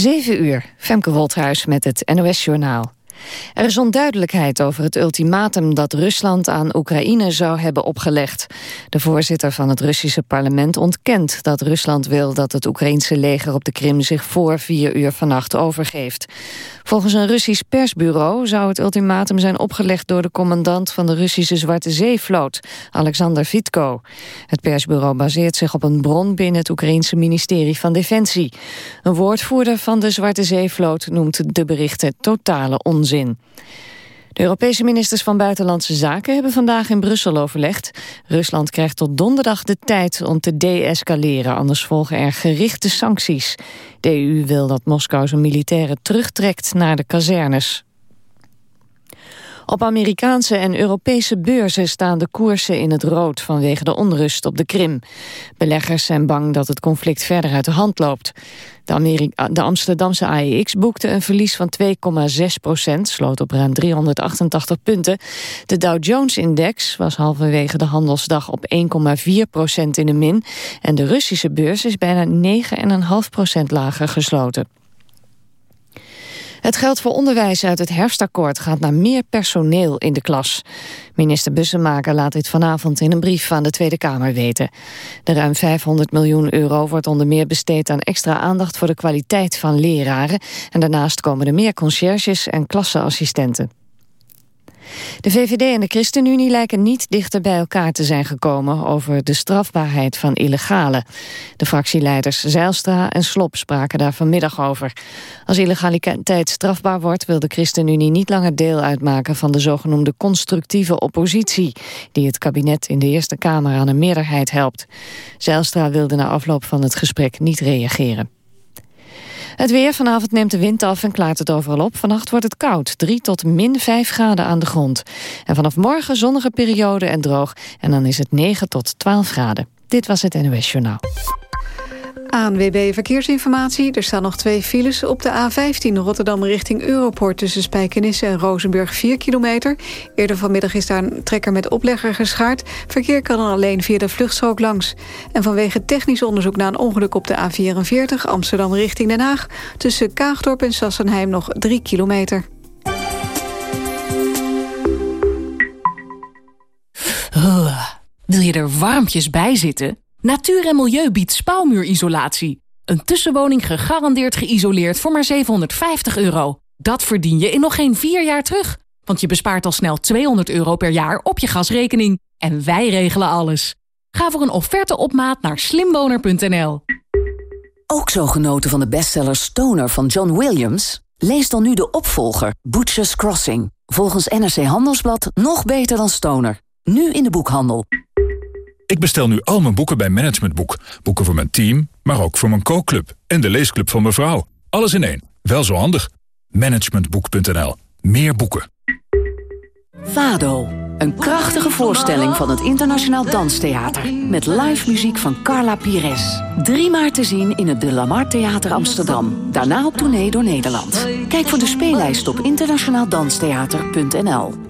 7 uur, Femke Wolthuis met het NOS-journaal. Er is onduidelijkheid over het ultimatum dat Rusland aan Oekraïne zou hebben opgelegd. De voorzitter van het Russische parlement ontkent dat Rusland wil dat het Oekraïense leger op de Krim zich voor vier uur vannacht overgeeft. Volgens een Russisch persbureau zou het ultimatum zijn opgelegd door de commandant van de Russische Zwarte Zeevloot, Alexander Vitko. Het persbureau baseert zich op een bron binnen het Oekraïense ministerie van Defensie. Een woordvoerder van de Zwarte Zeevloot noemt de berichten totale onzin. De Europese ministers van Buitenlandse Zaken hebben vandaag in Brussel overlegd. Rusland krijgt tot donderdag de tijd om te deescaleren, anders volgen er gerichte sancties. De EU wil dat Moskou zijn militairen terugtrekt naar de kazernes. Op Amerikaanse en Europese beurzen staan de koersen in het rood vanwege de onrust op de Krim. Beleggers zijn bang dat het conflict verder uit de hand loopt. De, de Amsterdamse AEX boekte een verlies van 2,6 procent, sloot op ruim 388 punten. De Dow Jones-index was halverwege de handelsdag op 1,4 procent in de min. En de Russische beurs is bijna 9,5 procent lager gesloten. Het geld voor onderwijs uit het herfstakkoord gaat naar meer personeel in de klas. Minister Bussemaker laat dit vanavond in een brief aan de Tweede Kamer weten. De ruim 500 miljoen euro wordt onder meer besteed aan extra aandacht voor de kwaliteit van leraren. En daarnaast komen er meer conciërges en klasseassistenten. De VVD en de ChristenUnie lijken niet dichter bij elkaar te zijn gekomen over de strafbaarheid van illegale. De fractieleiders Zeilstra en Slop spraken daar vanmiddag over. Als illegaliteit strafbaar wordt wil de ChristenUnie niet langer deel uitmaken van de zogenoemde constructieve oppositie, die het kabinet in de Eerste Kamer aan een meerderheid helpt. Zeilstra wilde na afloop van het gesprek niet reageren. Het weer, vanavond neemt de wind af en klaart het overal op. Vannacht wordt het koud, 3 tot min 5 graden aan de grond. En vanaf morgen zonnige periode en droog. En dan is het 9 tot 12 graden. Dit was het NOS Journaal. ANWB Verkeersinformatie. Er staan nog twee files op de A15 Rotterdam richting Europort... tussen Spijkenisse en Rozenburg 4 kilometer. Eerder vanmiddag is daar een trekker met oplegger geschaard. Verkeer kan dan alleen via de vluchtstrook langs. En vanwege technisch onderzoek na een ongeluk op de A44... Amsterdam richting Den Haag... tussen Kaagdorp en Sassenheim nog 3 kilometer. wil je er warmpjes bij zitten? Natuur en Milieu biedt spouwmuurisolatie. Een tussenwoning gegarandeerd geïsoleerd voor maar 750 euro. Dat verdien je in nog geen vier jaar terug. Want je bespaart al snel 200 euro per jaar op je gasrekening. En wij regelen alles. Ga voor een offerte op maat naar slimwoner.nl. Ook zo genoten van de bestseller Stoner van John Williams? Lees dan nu de opvolger Butcher's Crossing. Volgens NRC Handelsblad nog beter dan Stoner. Nu in de boekhandel. Ik bestel nu al mijn boeken bij Managementboek. Boeken voor mijn team, maar ook voor mijn kookclub. En de leesclub van mijn vrouw. Alles in één. Wel zo handig. Managementboek.nl. Meer boeken. Vado. Een krachtige voorstelling van het Internationaal Danstheater. Met live muziek van Carla Pires. Drie maart te zien in het De Lamar Theater Amsterdam. Daarna op tournee door Nederland. Kijk voor de speellijst op internationaaldanstheater.nl.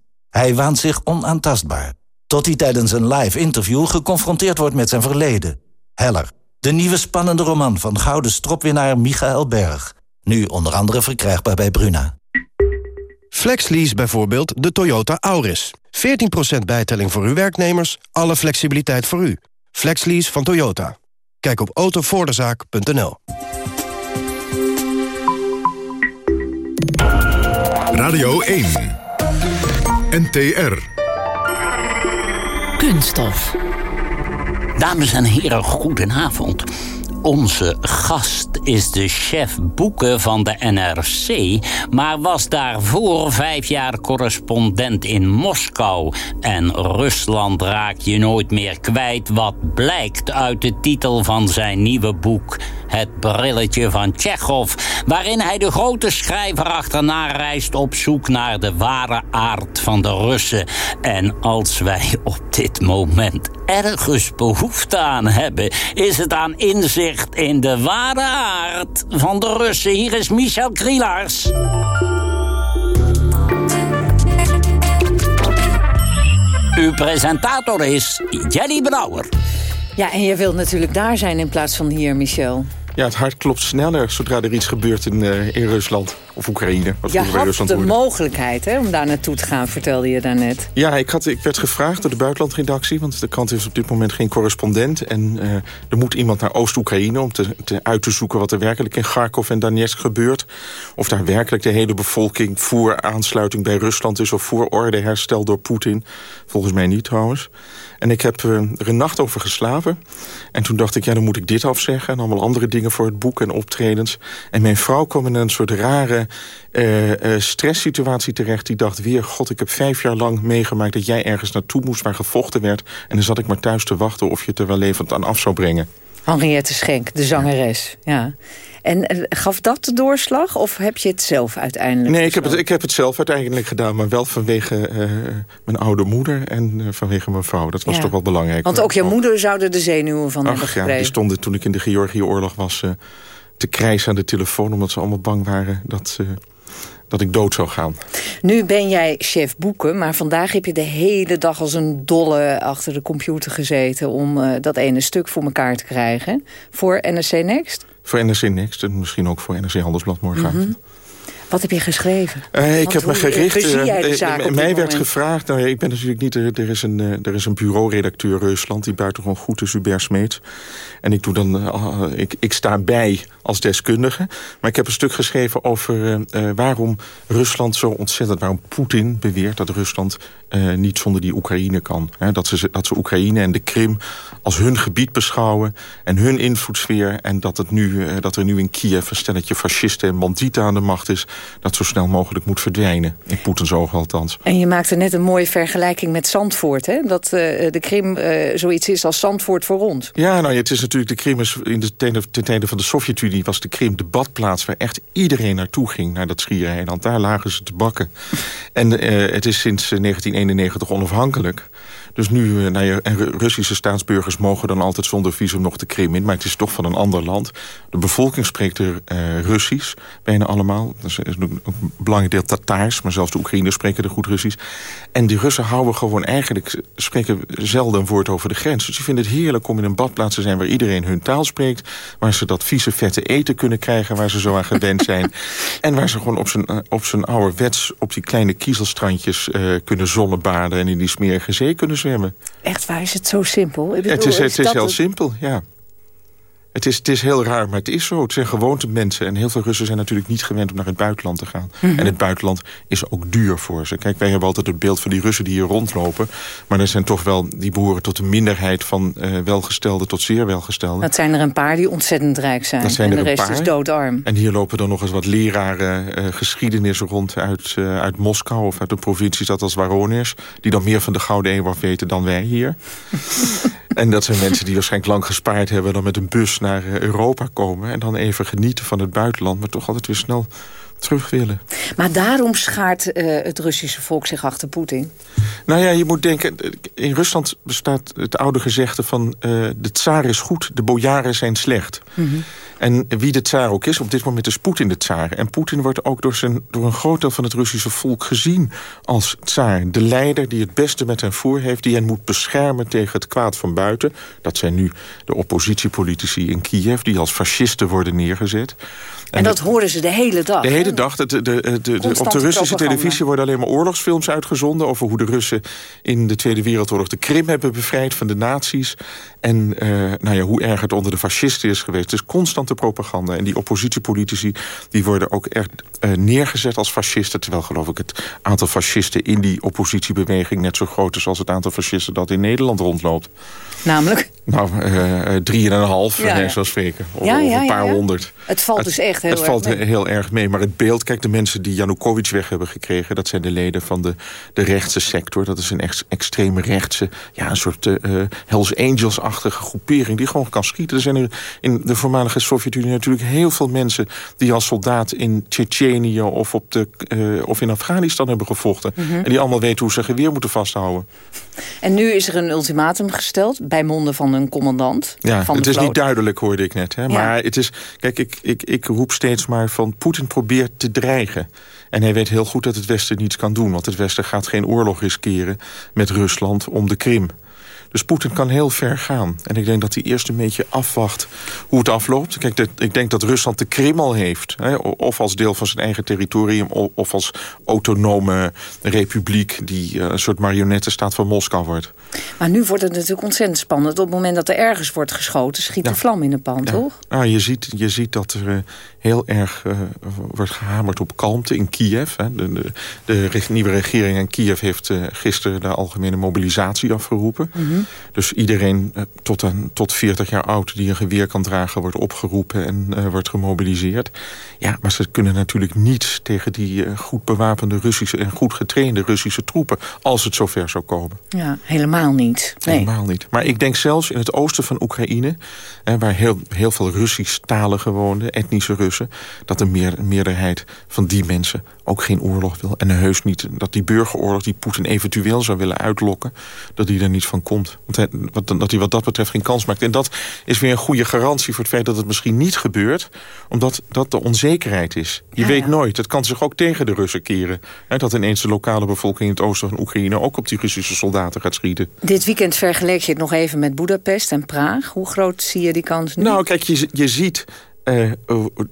Hij waant zich onaantastbaar. Tot hij tijdens een live interview geconfronteerd wordt met zijn verleden. Heller, de nieuwe spannende roman van gouden stropwinnaar Michael Berg. Nu onder andere verkrijgbaar bij Bruna. Flexlease bijvoorbeeld de Toyota Auris. 14% bijtelling voor uw werknemers, alle flexibiliteit voor u. Flexlease van Toyota. Kijk op autovoordezaak.nl. Radio 1 NTR. Kunststof. Dames en heren, goedenavond. Onze gast is de chef boeken van de NRC, maar was daarvoor vijf jaar correspondent in Moskou. En Rusland raak je nooit meer kwijt, wat blijkt uit de titel van zijn nieuwe boek Het brilletje van Tsjechov, waarin hij de grote schrijver achterna reist op zoek naar de ware aard van de Russen. En als wij op dit moment ergens behoefte aan hebben, is het aan inzicht in de ware aard van de Russen. Hier is Michel Krielaars. Uw presentator is Jenny Brouwer. Ja, en je wilt natuurlijk daar zijn in plaats van hier, Michel. Ja, het hart klopt sneller zodra er iets gebeurt in, uh, in Rusland. Of Oekraïne. Wat je had Rusland de mogelijkheid hè, om daar naartoe te gaan, vertelde je daarnet. Ja, ik, had, ik werd gevraagd door de buitenlandredactie... want de krant heeft op dit moment geen correspondent. En uh, er moet iemand naar Oost-Oekraïne... om te, te, uit te zoeken wat er werkelijk in Kharkov en Donetsk gebeurt. Of daar werkelijk de hele bevolking voor aansluiting bij Rusland is... of voor orde herstel door Poetin. Volgens mij niet trouwens. En ik heb uh, er een nacht over geslapen. En toen dacht ik, ja, dan moet ik dit afzeggen... en allemaal andere dingen voor het boek en optredens. En mijn vrouw kwam in een soort rare uh, stresssituatie terecht. Die dacht weer, god, ik heb vijf jaar lang meegemaakt... dat jij ergens naartoe moest waar gevochten werd. En dan zat ik maar thuis te wachten of je het er wel levend aan af zou brengen. Henriette Schenk, de zangeres. Ja. En gaf dat de doorslag of heb je het zelf uiteindelijk Nee, ik heb het, ik heb het zelf uiteindelijk gedaan. Maar wel vanwege uh, mijn oude moeder en uh, vanwege mijn vrouw. Dat was ja. toch wel belangrijk. Want ook je moeder zouden de zenuwen van Ach, hebben gekregen. Ja, die stonden toen ik in de Georgië-oorlog was... Uh, te krijsen aan de telefoon... omdat ze allemaal bang waren dat, dat ik dood zou gaan. Nu ben jij chef boeken, maar vandaag heb je de hele dag als een dolle achter de computer gezeten... om uh, dat ene stuk voor elkaar te krijgen. Voor NRC Next? Voor NRC Next en misschien ook voor NRC Handelsblad morgenavond. Mm -hmm. Wat heb je geschreven? Uh, ik heb me gericht. Uh, mij werd gevraagd. Nou ja, ik ben natuurlijk niet. Er, er is een, uh, er is een bureauredacteur Rusland die buitengewoon goed is, Hubert Smeet. En ik doe dan. ik, ik sta bij als deskundige. Maar ik heb een stuk geschreven over waarom Rusland zo ontzettend. Waarom Poetin beweert dat Rusland niet zonder die Oekraïne kan. Hè, dat, ze, dat ze Oekraïne en de Krim als hun gebied beschouwen en hun invloedssfeer. En dat, het nu, dat er nu in Kiev een stelletje fascisten en bandieten aan de macht is dat zo snel mogelijk moet verdwijnen. In Poetins ogen althans. En je maakte net een mooie vergelijking met Zandvoort. Hè? Dat uh, de Krim zoiets is als Zandvoort voor ons. Ja, nou, het is natuurlijk de Krim. Is in de ten tijde van de Sovjet-Unie was de Krim de badplaats... waar echt iedereen naartoe ging, naar dat Schiereiland. Daar lagen ze te bakken. En het is sinds 1991 onafhankelijk. Dus nu, nou ja, en Russische staatsburgers mogen dan altijd zonder visum nog de Krim in. Maar het is toch van een ander land. De bevolking spreekt er uh, Russisch, bijna allemaal. Dat is een belangrijk deel Tataars, maar zelfs de Oekraïners spreken er goed Russisch. En die Russen houden gewoon eigenlijk, spreken zelden een woord over de grens. Dus die vinden het heerlijk om in een badplaats te zijn waar iedereen hun taal spreekt. Waar ze dat vieze vette eten kunnen krijgen, waar ze zo aan gewend zijn. en waar ze gewoon op zijn, op zijn ouderwets, op die kleine kiezelstrandjes uh, kunnen zonnebaden en in die smerige zee kunnen zwemmen. Echt waar, is het zo simpel? Ik bedoel, het is, het is, is heel het... simpel, ja. Het is, het is heel raar, maar het is zo. Het zijn gewoonte mensen. En heel veel Russen zijn natuurlijk niet gewend om naar het buitenland te gaan. Mm -hmm. En het buitenland is ook duur voor ze. Kijk, wij hebben altijd het beeld van die Russen die hier rondlopen. Maar er zijn toch wel, die behoren tot een minderheid van uh, welgestelde tot zeer welgestelde. Dat zijn er een paar die ontzettend rijk zijn. Dat zijn en er de rest paar. is doodarm. En hier lopen dan nog eens wat leraren uh, geschiedenis rond uit, uh, uit Moskou... of uit de provincie dat als Warones. Die dan meer van de Gouden Eeuw weten dan wij hier. En dat zijn mensen die waarschijnlijk lang gespaard hebben... dan met een bus naar Europa komen... en dan even genieten van het buitenland... maar toch altijd weer snel terug willen. Maar daarom schaart uh, het Russische volk zich achter Poetin? Nou ja, je moet denken... in Rusland bestaat het oude gezegde van... Uh, de tsaar is goed, de bojaren zijn slecht. Mm -hmm. En wie de tsaar ook is, op dit moment is Poetin de tsaar. En Poetin wordt ook door, zijn, door een groot deel van het Russische volk gezien als tsaar. De leider die het beste met hen voor heeft, die hen moet beschermen tegen het kwaad van buiten. Dat zijn nu de oppositiepolitici in Kiev, die als fascisten worden neergezet. En, en dat de, horen ze de hele dag. De hele dag. De, de, de, op de Russische propaganda. televisie worden alleen maar oorlogsfilms uitgezonden... over hoe de Russen in de Tweede Wereldoorlog de Krim hebben bevrijd van de nazi's. En uh, nou ja, hoe erg het onder de fascisten is geweest. Het is constante propaganda. En die oppositiepolitici die worden ook echt uh, neergezet als fascisten. Terwijl geloof ik het aantal fascisten in die oppositiebeweging... net zo groot is als het aantal fascisten dat in Nederland rondloopt. Namelijk? Nou, uh, drieënhalf, ja, ja. zoals spreken. Of, ja, of een paar ja, honderd. Het valt dus echt heel het erg valt mee. heel erg mee. Maar het beeld, kijk, de mensen die Janukovic weg hebben gekregen... dat zijn de leden van de, de rechtse sector. Dat is een ex, extreme rechtse, ja, een soort uh, Hells Angels-achtige groepering... die gewoon kan schieten. Er zijn er in de voormalige Sovjet-Unie natuurlijk heel veel mensen... die als soldaat in Tsjetsjenië of, op de, uh, of in Afghanistan hebben gevochten. Mhm. En die allemaal weten hoe ze geweer moeten vasthouden. En nu is er een ultimatum gesteld bij monden van een commandant. Ja, van het is niet duidelijk, hoorde ik net. Hè? Maar het is, kijk, ik, ik, ik roep steeds maar van Poetin probeert te dreigen. En hij weet heel goed dat het Westen niets kan doen. Want het Westen gaat geen oorlog riskeren met Rusland om de Krim. Dus Poetin kan heel ver gaan. En ik denk dat hij eerst een beetje afwacht hoe het afloopt. Kijk, ik denk dat Rusland de Krim al heeft. Hè, of als deel van zijn eigen territorium... of als autonome republiek... die uh, een soort marionettenstaat van Moskou wordt. Maar nu wordt het natuurlijk ontzettend spannend. Op het moment dat er ergens wordt geschoten... schiet de vlam in de pan, toch? Nou, je, ziet, je ziet dat er uh, heel erg uh, wordt gehamerd op kalmte in Kiev. Hè. De, de, de, nieuwe regering in Kiev heeft gisteren de algemene mobilisatie afgeroepen. Mm dus iedereen eh, tot, een, tot 40 jaar oud die een geweer kan dragen... wordt opgeroepen en uh, wordt gemobiliseerd. Ja, maar ze kunnen natuurlijk niets tegen die uh, goed bewapende Russische... en goed getrainde Russische troepen, als het zover zou komen. Ja, helemaal niet. Nee. Helemaal niet. Maar ik denk zelfs in het oosten van Oekraïne... Waar heel, heel veel Russisch-taligen woonden, etnische Russen... dat de meer, meerderheid van die mensen ook geen oorlog wil. En heus niet dat die burgeroorlog die Poetin eventueel zou willen uitlokken... dat die er niet van komt. Want hij, dat hij wat dat betreft geen kans maakt. En dat is weer een goede garantie voor het feit dat het misschien niet gebeurt... omdat dat de onzekerheid is. Je weet nooit, het kan zich ook tegen de Russen keren. Hè, dat ineens de lokale bevolking in het oosten van Oekraïne... ook op die Russische soldaten gaat schieten. Dit weekend vergeleek je het nog even met Budapest en Praag. Hoe groot zie je die kans nu? Nou, kijk, je, je ziet uh,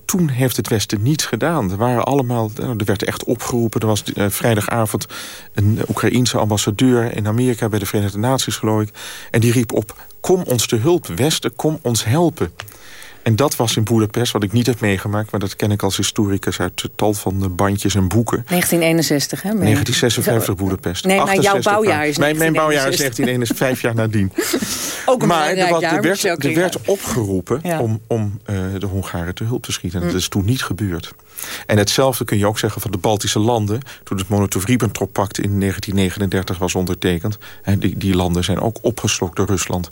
toen heeft het Westen niets gedaan. Er, waren allemaal, nou, er werd echt opgeroepen. Er was uh, vrijdagavond een Oekraïense ambassadeur in Amerika... bij de Verenigde Naties, geloof ik. En die riep op, kom ons te hulp, Westen, kom ons helpen. En dat was in Boedapest, wat ik niet heb meegemaakt... maar dat ken ik als historicus uit tal van bandjes en boeken. 1961, hè? 1956 Boedapest. Nee, maar jouw bouwjaar is Mijn, mijn bouwjaar is 1961, vijf jaar nadien. Ook een maar er, was, er, werd, er werd opgeroepen om, om uh, de Hongaren te hulp te schieten. En dat hm. is toen niet gebeurd. En hetzelfde kun je ook zeggen van de Baltische landen. Toen het Molotov-Ribbentrop-pact in 1939 was ondertekend. En die, die landen zijn ook opgeslokt door Rusland.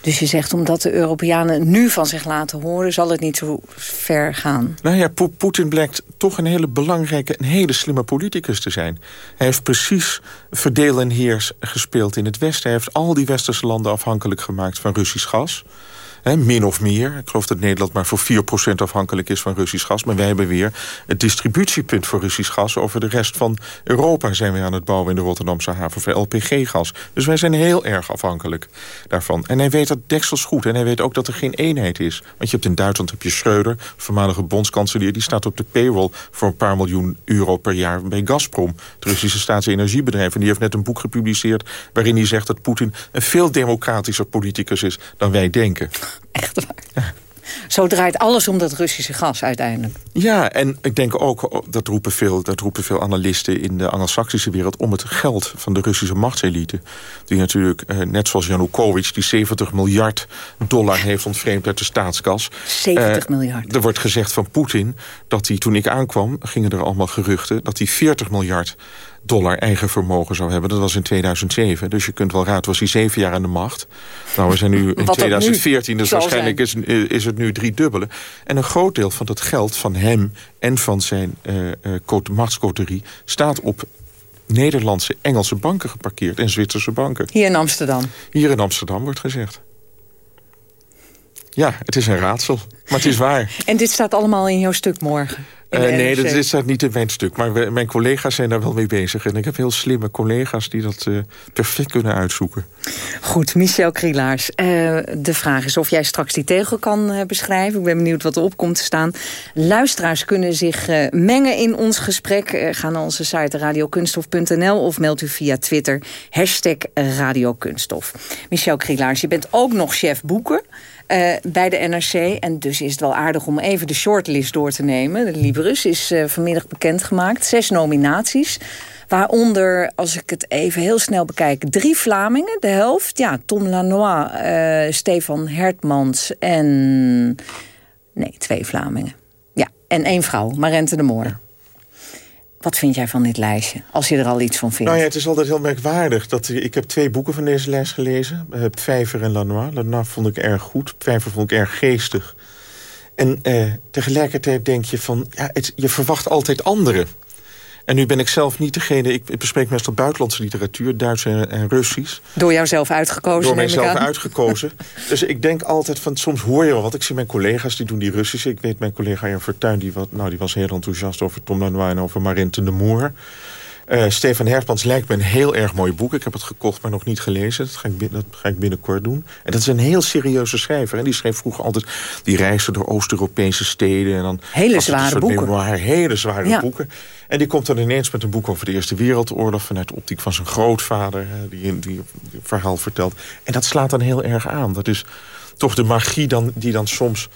Dus je zegt, omdat de Europeanen nu van zich laten horen... zal het niet zo ver gaan? Nou ja, Poetin blijkt toch een hele belangrijke... een hele slimme politicus te zijn. Hij heeft precies verdeel en heers gespeeld in het Westen. Hij heeft al die westerse landen afhankelijk gemaakt van Russisch gas min of meer. Ik geloof dat Nederland maar voor 4% afhankelijk is van Russisch gas. Maar wij hebben weer het distributiepunt voor Russisch gas. Over de rest van Europa zijn we aan het bouwen in de Rotterdamse haven voor LPG-gas. Dus wij zijn heel erg afhankelijk daarvan. En hij weet dat deksels goed. En hij weet ook dat er geen eenheid is. Want je hebt in Duitsland heb je Schreuder, voormalige bondskanselier... die staat op de payroll voor een paar miljoen euro per jaar bij Gazprom. Het Russische staatsenergiebedrijf. En die heeft net een boek gepubliceerd waarin hij zegt dat Poetin... een veel democratischer politicus is dan wij denken. Echt waar. Zo draait alles om dat Russische gas uiteindelijk. Ja, en ik denk ook, dat roepen veel, dat roepen veel analisten in de Anglo-Saxische wereld... om het geld van de Russische machtselite. Die natuurlijk, eh, net zoals Janukovic, die 70 miljard dollar heeft ontvreemd uit de staatskas. 70 eh, miljard. Er wordt gezegd van Poetin dat hij, toen ik aankwam, gingen er allemaal geruchten... dat hij 40 miljard dollar eigen vermogen zou hebben. Dat was in 2007. Dus je kunt wel raad, was hij zeven jaar aan de macht. Nou, we zijn nu in 2014, dus waarschijnlijk is, is het nu drie dubbele. En een groot deel van dat geld van hem en van zijn uh, uh, machtscoterie... staat op Nederlandse, Engelse banken geparkeerd en Zwitserse banken. Hier in Amsterdam? Hier in Amsterdam wordt gezegd. Ja, het is een raadsel, maar het is waar. En dit staat allemaal in jouw stuk morgen? Uh, nee, dat is staat niet in mijn stuk. Maar mijn collega's zijn daar wel mee bezig. En ik heb heel slimme collega's die dat uh, perfect kunnen uitzoeken. Goed, Michel Krielaars. Uh, de vraag is of jij straks die tegel kan beschrijven. Ik ben benieuwd wat erop komt te staan. Luisteraars kunnen zich mengen in ons gesprek. ga naar onze site radiokunstof.nl of meld u via Twitter hashtag. Michel Krielaars, je bent ook nog chef boeken. Uh, bij de NRC. En dus is het wel aardig om even de shortlist door te nemen. De Liberus is uh, vanmiddag bekendgemaakt. Zes nominaties. Waaronder, als ik het even heel snel bekijk, drie Vlamingen, de helft. Ja, Tom Lanois, uh, Stefan Hertmans en... Nee, twee Vlamingen. Ja, en één vrouw, Marente de Moor. Wat vind jij van dit lijstje, als je er al iets van vindt? Nou ja, het is altijd heel merkwaardig. Dat, ik heb twee boeken van deze lijst gelezen. Uh, Pfeiffer en Lanois. Lanois vond ik erg goed. Pfeiffer vond ik erg geestig. En eh, tegelijkertijd denk je van, ja, je verwacht altijd anderen. En nu ben ik zelf niet degene... Ik bespreek meestal buitenlandse literatuur, Duits en, en Russisch. Door jouzelf uitgekozen, Door mijzelf uitgekozen. dus ik denk altijd van, soms hoor je wel wat. Ik zie mijn collega's, die doen die Russische. Ik weet, mijn collega Jan Fortuyn, die, wat, nou, die was heel enthousiast over Tom Lanois en over Marinte de Moer. Uh, Stefan Herpans lijkt me een heel erg mooi boek. Ik heb het gekocht, maar nog niet gelezen. Dat ga ik, dat ga ik binnenkort doen. En dat is een heel serieuze schrijver. En die schreef vroeger altijd... die reisde door Oost-Europese steden. En dan hele zware boeken. Memoir, hele zware boeken. En die komt dan ineens met een boek over de Eerste Wereldoorlog... vanuit de optiek van zijn grootvader, die, die, die verhaal vertelt. En dat slaat dan heel erg aan. Dat is toch de magie dan, die dan soms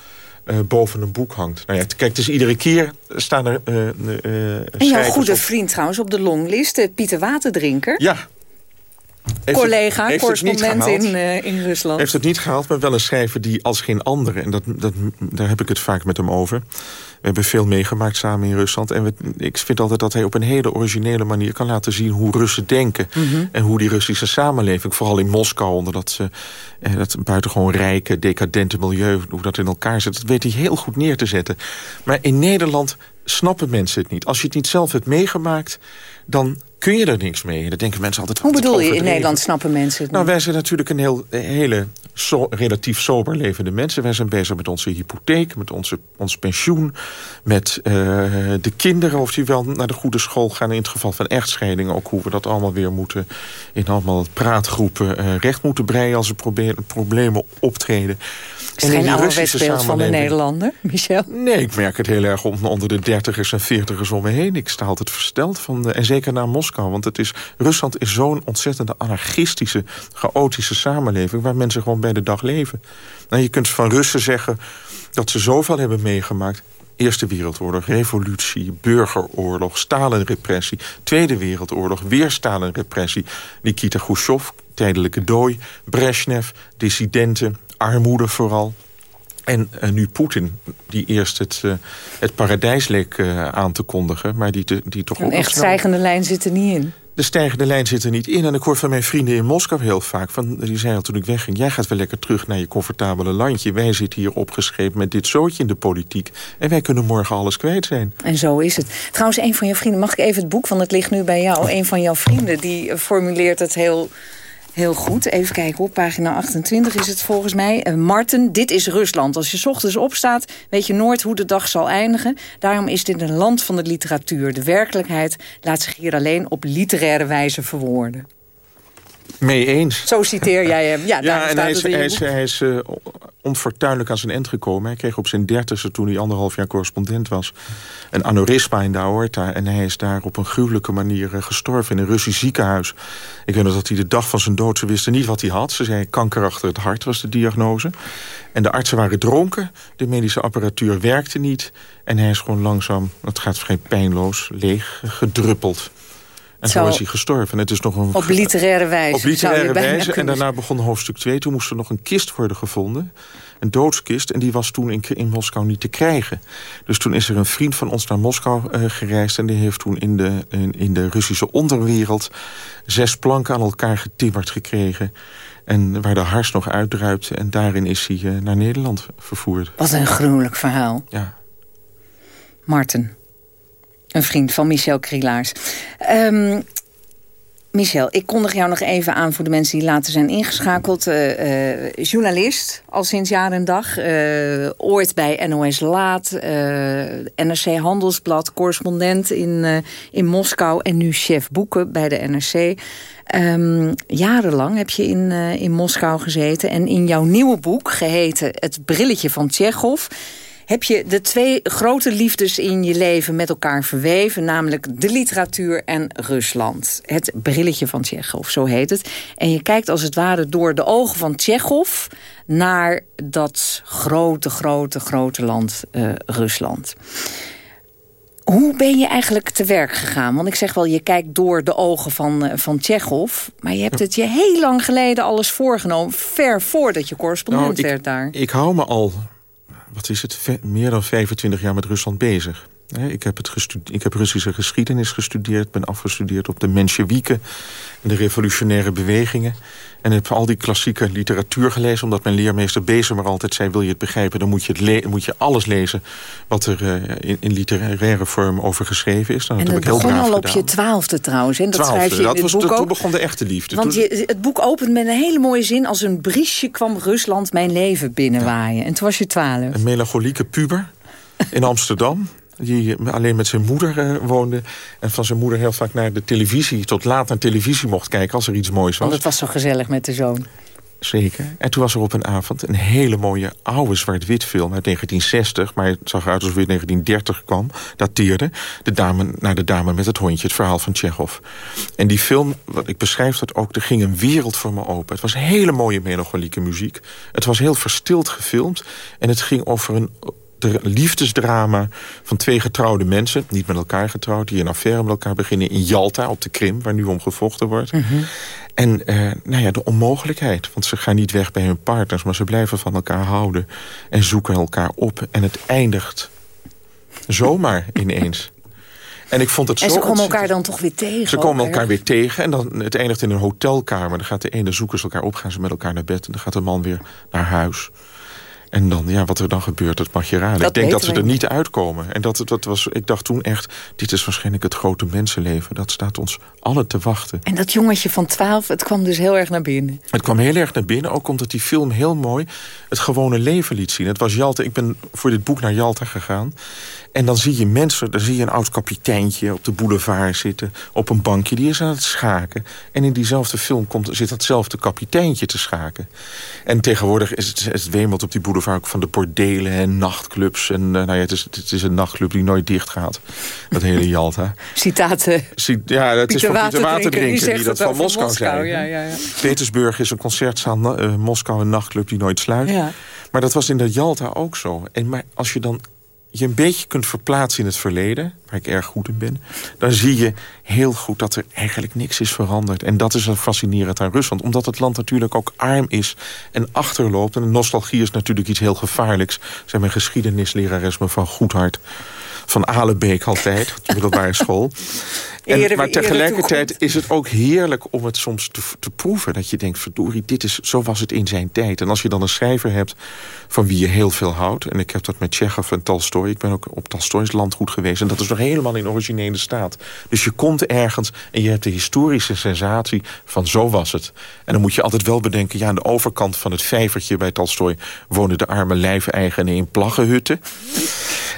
uh, boven een boek hangt. Nou ja, kijk, dus iedere keer staan er uh, uh, En jouw goede vriend trouwens op de longlist, Pieter Waterdrinker. Ja. Heeft Collega, het, correspondent in, in Rusland. Heeft het niet gehaald, maar wel een schrijver die als geen andere... en dat, dat, daar heb ik het vaak met hem over... We hebben veel meegemaakt samen in Rusland. En we, ik vind altijd dat hij op een hele originele manier kan laten zien... hoe Russen denken Mhm. en hoe die Russische samenleving... vooral in Moskou, onder dat, eh, dat buitengewoon rijke, decadente milieu... hoe dat in elkaar zit, dat weet hij heel goed neer te zetten. Maar in Nederland snappen mensen het niet. Als je het niet zelf hebt meegemaakt, dan kun je er niks mee. Dan denken mensen altijd... Hoe bedoel je in Nederland snappen mensen het Nou, wij zijn natuurlijk een heel, hele so, relatief sober levende mensen. Wij zijn bezig met onze hypotheek, met onze, ons pensioen... met uh, de kinderen, of die wel naar de goede school gaan... in het geval van echtscheidingen, ook hoe we dat allemaal weer moeten... in allemaal praatgroepen uh, recht moeten breien als er problemen optreden. Is geen ouderwets beeld van de Nederlander, Michel? Nee, ik merk het heel erg onder de dertigers en veertigers om me heen. Ik sta altijd versteld van, en zeker naar Moskou. Want het is, Rusland is zo'n ontzettende anarchistische, chaotische samenleving... waar mensen gewoon bij de dag leven. Nou, je kunt van Russen zeggen dat ze zoveel hebben meegemaakt. Eerste Wereldoorlog, revolutie, burgeroorlog, Stalinrepressie... Tweede Wereldoorlog, weer Stalinrepressie... Nikita Khrushchev, tijdelijke dooi, Brezhnev, dissidenten, armoede vooral... En uh, nu Poetin, die eerst het, uh, het paradijs leek uh, aan te kondigen... maar die, te, die toch een ook... echt stijgende lijn zit er niet in. De stijgende lijn zit er niet in. En ik hoor van mijn vrienden in Moskou heel vaak... Van, die zeiden toen ik wegging... jij gaat wel lekker terug naar je comfortabele landje. Wij zitten hier opgeschreven met dit zootje in de politiek. En wij kunnen morgen alles kwijt zijn. En zo is het. Trouwens, een van jouw vrienden... mag ik even het boek, want het ligt nu bij jou. Een van jouw vrienden, die formuleert het heel... Heel goed. Even kijken op pagina 28 is het volgens mij. Uh, Marten, dit is Rusland. Als je ochtends opstaat, weet je nooit hoe de dag zal eindigen. Daarom is dit een land van de literatuur. De werkelijkheid laat zich hier alleen op literaire wijze verwoorden. Mee eens. Zo citeer jij hem. Ja, ja en staat hij is, hij is, boek. hij is uh, onfortuinlijk aan zijn end gekomen. Hij kreeg op zijn dertigste, toen hij anderhalf jaar correspondent was... een aneurysma in de aorta. En hij is daar op een gruwelijke manier uh, gestorven in een Russisch ziekenhuis. Ik weet nog dat hij de dag van zijn dood... ze wisten niet wat hij had. Ze zei kanker achter het hart was de diagnose. En de artsen waren dronken. De medische apparatuur werkte niet. En hij is gewoon langzaam, het gaat vrij pijnloos, leeg gedruppeld. En zo, is hij gestorven. Het is nog een, Op literaire wijze. op literaire wijze. En daarna begon hoofdstuk 2. Toen moest er nog een kist worden gevonden. Een doodskist. En die was toen in, in Moskou niet te krijgen. Dus toen is er een vriend van ons naar Moskou uh, gereisd. En die heeft toen in de, in, in de Russische onderwereld... zes planken aan elkaar getimmerd gekregen. En waar de hars nog uitdruipt. En daarin is hij uh, naar Nederland vervoerd. Wat een gruwelijk verhaal. Ja. Marten. Een vriend van Michel Krielaars. Um, Michel, ik kondig jou nog even aan voor de mensen die later zijn ingeschakeld. Uh, uh, journalist, al sinds jaar en dag. Uh, ooit bij NOS Laat, NRC Handelsblad, correspondent in, in Moskou... en nu chef boeken bij de NRC. Um, jarenlang heb je in, in Moskou gezeten. En in jouw nieuwe boek, geheten Het Brilletje van Tsjechov heb je de twee grote liefdes in je leven met elkaar verweven. Namelijk de literatuur en Rusland. Het brilletje van Tsjechov, zo heet het. En je kijkt als het ware door de ogen van Tsjechov... naar dat grote, grote, grote land uh, Rusland. Hoe ben je eigenlijk te werk gegaan? Want ik zeg wel, je kijkt door de ogen van, uh, van Tsjechov... maar je hebt het je heel lang geleden alles voorgenomen... ver voordat je correspondent nou, ik, werd daar. Ik hou me al wat is het, meer dan 25 jaar met Rusland bezig. Ik heb, het ik heb Russische geschiedenis gestudeerd. ben afgestudeerd op de Menshevike en de revolutionaire bewegingen. En heb al die klassieke literatuur gelezen... omdat mijn leermeester Bezemer altijd zei... wil je het begrijpen, dan moet je, het moet je alles lezen... wat er uh, in, in, literaire vorm over geschreven is. Dan en dat heb ik begon al op je twaalfde trouwens. En dat twaalfde, schrijf je in was, boek de, ook. Toen begon de echte liefde. Want je, het boek opent met een hele mooie zin... als een briesje kwam Rusland mijn leven binnenwaaien. Ja. En toen was je twaalf. Een melancholieke puber in Amsterdam die alleen met zijn moeder uh, woonde... en van zijn moeder heel vaak naar de televisie... tot laat naar televisie mocht kijken als er iets moois was. Want het was zo gezellig met de zoon. Zeker. En toen was er op een avond een hele mooie oude zwart-wit film uit 1960. Maar het zag eruit alsof het weer 1930 kwam. Dateerde. De dame, naar de dame met het hondje. Het verhaal van Tsjechov. En die film, wat ik beschrijf dat ook, er ging een wereld voor me open. Het was hele mooie melancholieke muziek. Het was heel verstild gefilmd. En het ging over een liefdesdrama van twee getrouwde mensen... niet met elkaar getrouwd, die een affaire met elkaar beginnen... in Jalta op de Krim, waar nu om gevochten wordt. Mhm. En uh, nou ja, de onmogelijkheid. Want ze gaan niet weg bij hun partners... maar ze blijven van elkaar houden en zoeken elkaar op. En het eindigt zomaar ineens. En, ik vond het en zo ze komen elkaar dan toch weer tegen? Ze komen elkaar weer tegen en dan, het eindigt in een hotelkamer. Dan gaat de ene zoekers elkaar op, gaan ze met elkaar naar bed... en dan gaat de man weer naar huis. En dan, ja, wat er dan gebeurt, dat mag je raden. Dat ik denk dat ze er niet uitkomen. En dat, dat was, ik dacht toen echt, dit is waarschijnlijk het grote mensenleven. Dat staat ons allen te wachten. En dat jongetje van 12, het kwam dus heel erg naar binnen. Het kwam heel erg naar binnen, ook omdat die film heel mooi het gewone leven liet zien. Het was Jalta, ik ben voor dit boek naar Jalta gegaan. En dan zie je mensen, dan zie je een oud kapiteintje op de boulevard zitten... op een bankje, die is aan het schaken. En in diezelfde film komt, zit datzelfde kapiteintje te schaken. En tegenwoordig is het, het wemelt op die boulevard ook van de bordelen en nachtclubs. En uh, nou ja, het is, het is een nachtclub die nooit dicht gaat. Dat hele Jalta. Citaten. Ja, het is van Pieter Waterdrinker die, die dat van Moskou, Moskou zei. Ja, ja, ja. Petersburg is een concertzaal, uh, Moskou een nachtclub die nooit sluit. Ja. Maar dat was in dat Jalta ook zo. En maar als je dan je een beetje kunt verplaatsen in het verleden... waar ik erg goed in ben... dan zie je heel goed dat er eigenlijk niks is veranderd. En dat is het fascinerend aan Rusland. Omdat het land natuurlijk ook arm is en achterloopt. En nostalgie is natuurlijk iets heel gevaarlijks. Zijn mijn geschiedenislerares van Goedhart van Alebeek altijd, op de middelbare school. En, Ere- maar tegelijkertijd is het ook heerlijk om het soms te, te proeven. Dat je denkt, verdorie, dit is, zo was het in zijn tijd. En als je dan een schrijver hebt van wie je heel veel houdt... en ik heb dat met Tsjechov en Tolstoy... ik ben ook op Tolstoys landgoed geweest... en dat is nog helemaal in originele staat. Dus je komt ergens en je hebt de historische sensatie van zo was het. En dan moet je altijd wel bedenken... ja, aan de overkant van het vijvertje bij Tolstoy... wonen de arme lijfeigenen in plaggenhutten.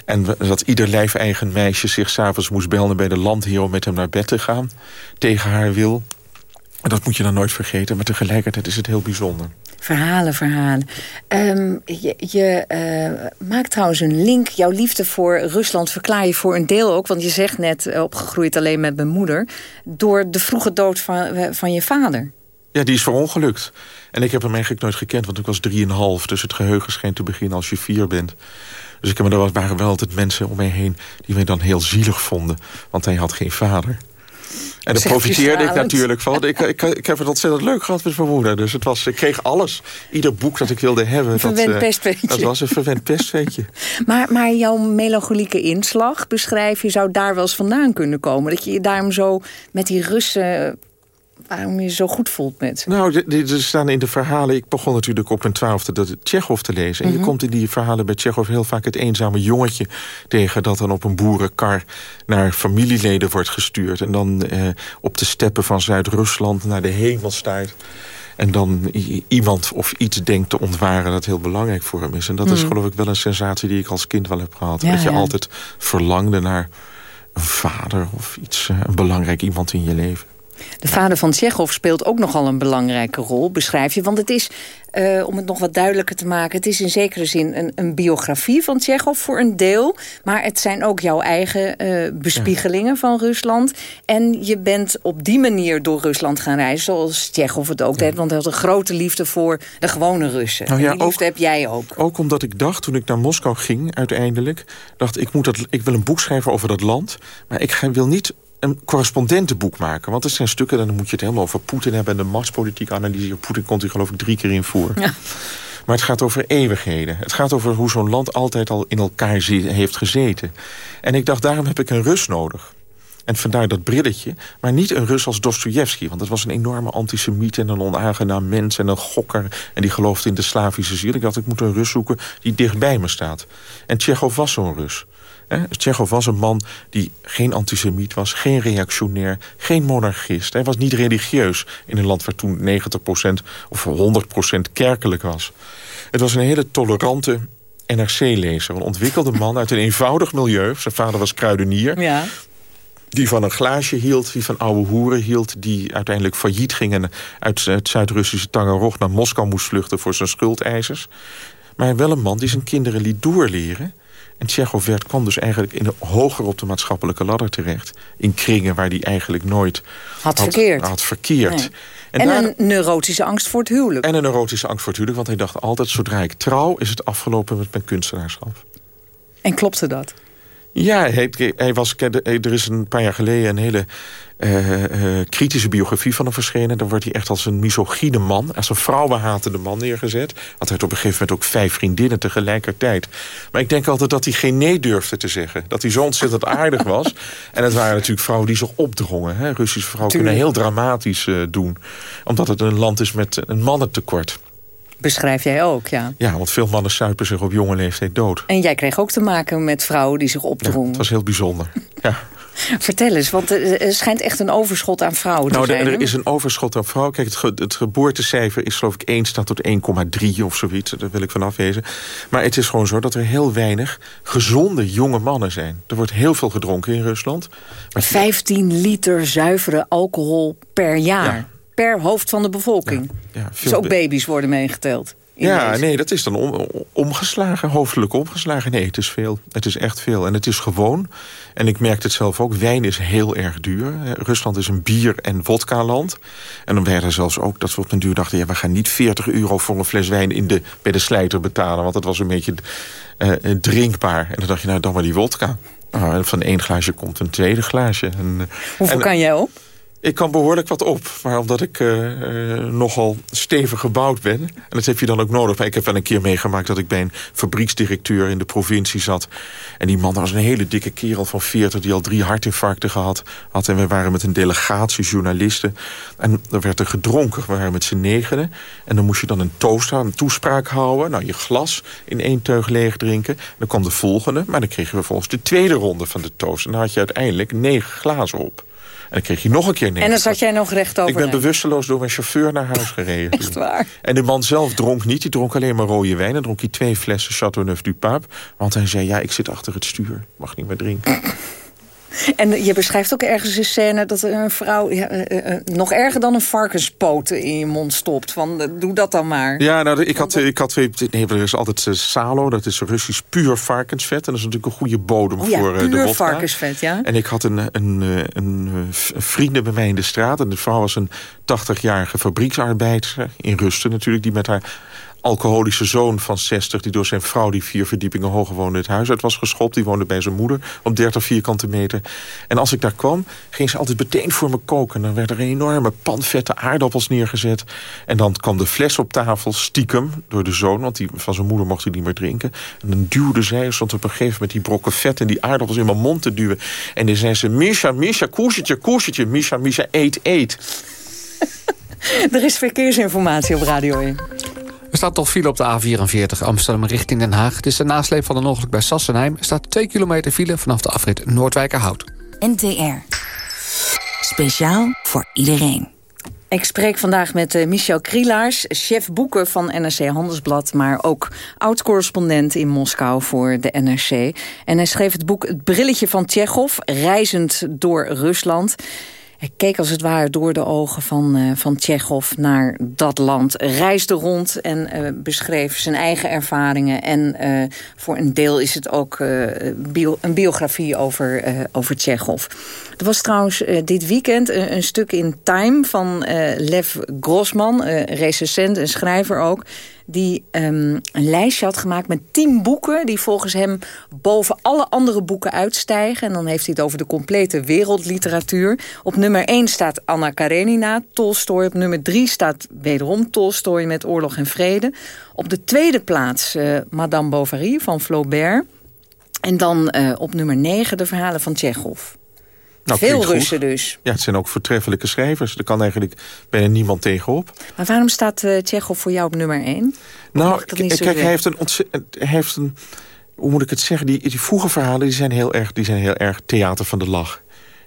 En dat ieder lijfeigen meisje zich s'avonds moest belden bij de landheer... om met hem naar bed te gaan, tegen haar wil. En dat moet je dan nooit vergeten, maar tegelijkertijd is het heel bijzonder. Verhalen, verhalen. Ehm, je je eh, maakt trouwens een link. Jouw liefde voor Rusland verklaar je voor een deel ook. Want je zegt net, eh, opgegroeid alleen met mijn moeder. Door de vroege dood van, eh, van je vader. Ja, die is verongelukt. En ik heb hem eigenlijk nooit gekend, want ik was drieënhalf. Dus het geheugen scheen te beginnen als je vier bent. Dus ik, maar er waren wel altijd mensen om mij heen... die mij dan heel zielig vonden, want hij had geen vader. En daar profiteerde ik natuurlijk van. Ik, ik, ik heb het ontzettend leuk gehad met mijn moeder. Dus het was, ik kreeg alles. Ieder boek dat ik wilde hebben. dat, verwend eh, pestweetje. Dat was een verwend pestweetje. Maar, maar jouw melancholieke inslag, beschrijf je, zou daar wel eens vandaan kunnen komen. Dat je je daarom zo met die Russen... waarom je je zo goed voelt met. Nou, er staan in de verhalen... Ik begon natuurlijk op mijn twaalfde dat Tsjechov te lezen. En Mhm. je komt in die verhalen bij Tsjechov heel vaak het eenzame jongetje tegen... dat dan op een boerenkar naar familieleden wordt gestuurd. En dan eh, op de steppen van Zuid-Rusland naar de hemel staart. En dan iemand of iets denkt te ontwaren dat heel belangrijk voor hem is. En dat is Mhm. geloof ik wel een sensatie die ik als kind wel heb gehad. Ja, dat je ja. altijd verlangde naar een vader of iets, eh, een belangrijk iemand in je leven. De vader van Tsjechov speelt ook nogal een belangrijke rol, beschrijf je. Want het is, eh, om het nog wat duidelijker te maken... het is in zekere zin een, een biografie van Tsjechov voor een deel. Maar het zijn ook jouw eigen eh, bespiegelingen van Rusland. En je bent op die manier door Rusland gaan reizen... zoals Tsjechov het ook deed. Want hij had een grote liefde voor de gewone Russen. Nou ja, die liefde heb jij ook. Ook omdat ik dacht, toen ik naar Moskou ging uiteindelijk... dacht ik, moet dat, ik wil een boek schrijven over dat land... maar ik wil niet een correspondentenboek maken. Want het zijn stukken, dan moet je het helemaal over Poetin hebben... en de machtspolitiek analyseren. Poetin komt hier geloof ik drie keer in voor. Maar het gaat over eeuwigheden. Het gaat over hoe zo'n land altijd al in elkaar heeft gezeten. En ik dacht, daarom heb ik een rust nodig. En vandaar dat brilletje. Maar niet een Rus als Dostoevsky. Want dat was een enorme antisemiet en een onaangenaam mens... en een gokker. En die geloofde in de Slavische ziel. Ik dacht, ik moet een Rus zoeken die dichtbij me staat. En Tsjechov was zo'n Rus. Tsjechov was een man die geen antisemiet was, geen reactionair, geen monarchist. Hij was niet religieus in een land waar toen 90% of 100% kerkelijk was. Het was een hele tolerante NRC-lezer. Een ontwikkelde man uit een eenvoudig milieu. Zijn vader was kruidenier. Ja. Die van een glaasje hield, die van oude hoeren hield... die uiteindelijk failliet ging en uit het Zuid-Russische Tangerog naar Moskou moest vluchten voor zijn schuldeisers. Maar wel een man die zijn kinderen liet doorleren en Tsjechov werd, kwam dus eigenlijk in de, hoger op de maatschappelijke ladder terecht. In kringen waar hij eigenlijk nooit had, verkeerd. Had verkeerd. En, en een neurotische angst voor het huwelijk. En een neurotische angst voor het huwelijk. Want hij dacht altijd, zodra ik trouw, is het afgelopen met mijn kunstenaarschap. En klopte dat? Ja, hij, hij was, er is een paar jaar geleden een hele uh, uh, kritische biografie van hem verschenen. Dan wordt hij echt als een misogyne man, als een vrouwenhatende man neergezet. Want hij had op een gegeven moment ook vijf vriendinnen tegelijkertijd. Maar ik denk altijd dat hij geen nee durfde te zeggen. Dat hij zo ontzettend aardig was. En het waren natuurlijk vrouwen die zich opdrongen. Hè? Russische vrouwen kunnen heel dramatisch uh, doen. Omdat het een land is met een mannentekort. Beschrijf jij ook, ja. Ja, want veel mannen suipen zich op jonge leeftijd dood. En jij kreeg ook te maken met vrouwen die zich opdrongen. Ja, het was heel bijzonder, ja. Vertel eens, want er schijnt echt een overschot aan vrouwen te nou, zijn. Er is een overschot aan vrouwen. Kijk, het, het geboortecijfer is geloof ik 1 staat tot 1,3 of zoiets. Daar wil ik van afwezen. Maar het is gewoon zo dat er heel weinig gezonde jonge mannen zijn. Er wordt heel veel gedronken in Rusland. 15 liter zuivere alcohol per jaar. Per hoofd van de bevolking. Ja, ja, dus ook baby's worden meegeteld. Ja, nee, dat is dan om, omgeslagen, hoofdelijk omgeslagen. Nee, het is veel. Het is echt veel. En het is gewoon. En ik merk het zelf ook. Wijn is heel erg duur. Rusland is een bier- en vodka-land. En dan werden zelfs ook dat we op een duur dachten... ja, we gaan niet 40 euro voor een fles wijn in de, bij de slijter betalen. Want dat was een beetje uh, drinkbaar. En dan dacht je, nou, dan maar die vodka. Nou, van één glaasje komt een tweede glaasje. En, Hoeveel kan jij op? Ik kan behoorlijk wat op. Maar omdat ik uh, nogal stevig gebouwd ben... en dat heb je dan ook nodig. Maar ik heb wel een keer meegemaakt dat ik bij een fabrieksdirecteur... in de provincie zat. En die man was een hele dikke kerel van 40... die al drie hartinfarcten gehad had. En we waren met een delegatie journalisten. En er werd er gedronken. We waren met z'n negenen. En dan moest je dan een toast aan, een toespraak houden. Nou, je glas in één teug leeg drinken. Dan kwam de volgende. Maar dan kregen we volgens de tweede ronde van de toast. En dan had je uiteindelijk negen glazen op. En dan kreeg je nog een keer En dan zat jij nog recht over. Ik ben bewusteloos door mijn chauffeur naar huis gereden. Echt waar? En de man zelf dronk niet. Die dronk alleen maar rode wijn. Dan dronk hij twee flessen Chateauneuf du Pape. Want hij zei, ja, ik zit achter het stuur. Mag niet meer drinken. En je beschrijft ook ergens een scène dat een vrouw... Ja, uh, uh, nog erger dan een varkenspoot in je mond stopt. Van, uh, doe dat dan maar. Ja, nou, ik had, ik had nee, er is altijd salo. Dat is Russisch puur varkensvet. En dat is natuurlijk een goede bodem oh, ja, voor puur de vodka. varkensvet, ja. En ik had een, een, een, een vrienden bij mij in de straat. En de vrouw was een 80-jarige fabrieksarbeider. In Rusten natuurlijk. Die met haar alcoholische zoon van 60... die door zijn vrouw die vier verdiepingen hoog woonde het huis uit was geschopt. Die woonde bij zijn moeder op 30 vierkante meter. En als ik daar kwam, ging ze altijd meteen voor me koken. Dan werden er enorme panvette aardappels neergezet. En dan kwam de fles op tafel, stiekem, door de zoon... want die, van zijn moeder mocht hij niet meer drinken. En dan duwde zij, stond op een gegeven moment die brokken vet... en die aardappels in mijn mond te duwen. En dan zei ze, Misha, Misha, koesje, koesje, Misha, Misha, eet, eet. er is verkeersinformatie op Radio 1. Er staat toch file op de A44 Amsterdam richting Den Haag. Het is de nasleep van een ongeluk bij Sassenheim. Er staat 2 kilometer file vanaf de afrit Noordwijkerhout. NTR. Speciaal voor iedereen. Ik spreek vandaag met uh, Michel Krielaars, chef boeken van NRC Handelsblad... maar ook oud-correspondent in Moskou voor de NRC. En hij schreef het boek Het Brilletje van Tsjechov... reizend door Rusland... Hij keek als het ware door de ogen van, uh, van Tsjechov naar dat land. Reisde rond en uh, beschreef zijn eigen ervaringen. En uh, voor een deel is het ook een biografie over, over Tsjechov. Er was trouwens dit weekend een, een, stuk in Time van Lev Grossman. recensent en schrijver ook. Die ehm, een lijstje had gemaakt met tien boeken... die volgens hem boven alle andere boeken uitstijgen. En dan heeft hij het over de complete wereldliteratuur. Op nummer 1 staat Anna Karenina, Tolstoy. Op nummer 3 staat wederom Tolstoy met Oorlog en Vrede. Op de tweede plaats uh, Madame Bovary van Flaubert. En dan uh, op nummer 9 de verhalen van Tsjechov. Nou, Veel Russen dus. Ja, het zijn ook voortreffelijke schrijvers. Er kan eigenlijk bijna niemand tegenop. Maar waarom staat uh, Tsjechov voor jou op nummer 1? Nou, kijk, hij heeft, een hij heeft een... Hoe moet ik het zeggen? Die, die vroege verhalen die zijn, heel erg, die zijn heel erg theater van de lach.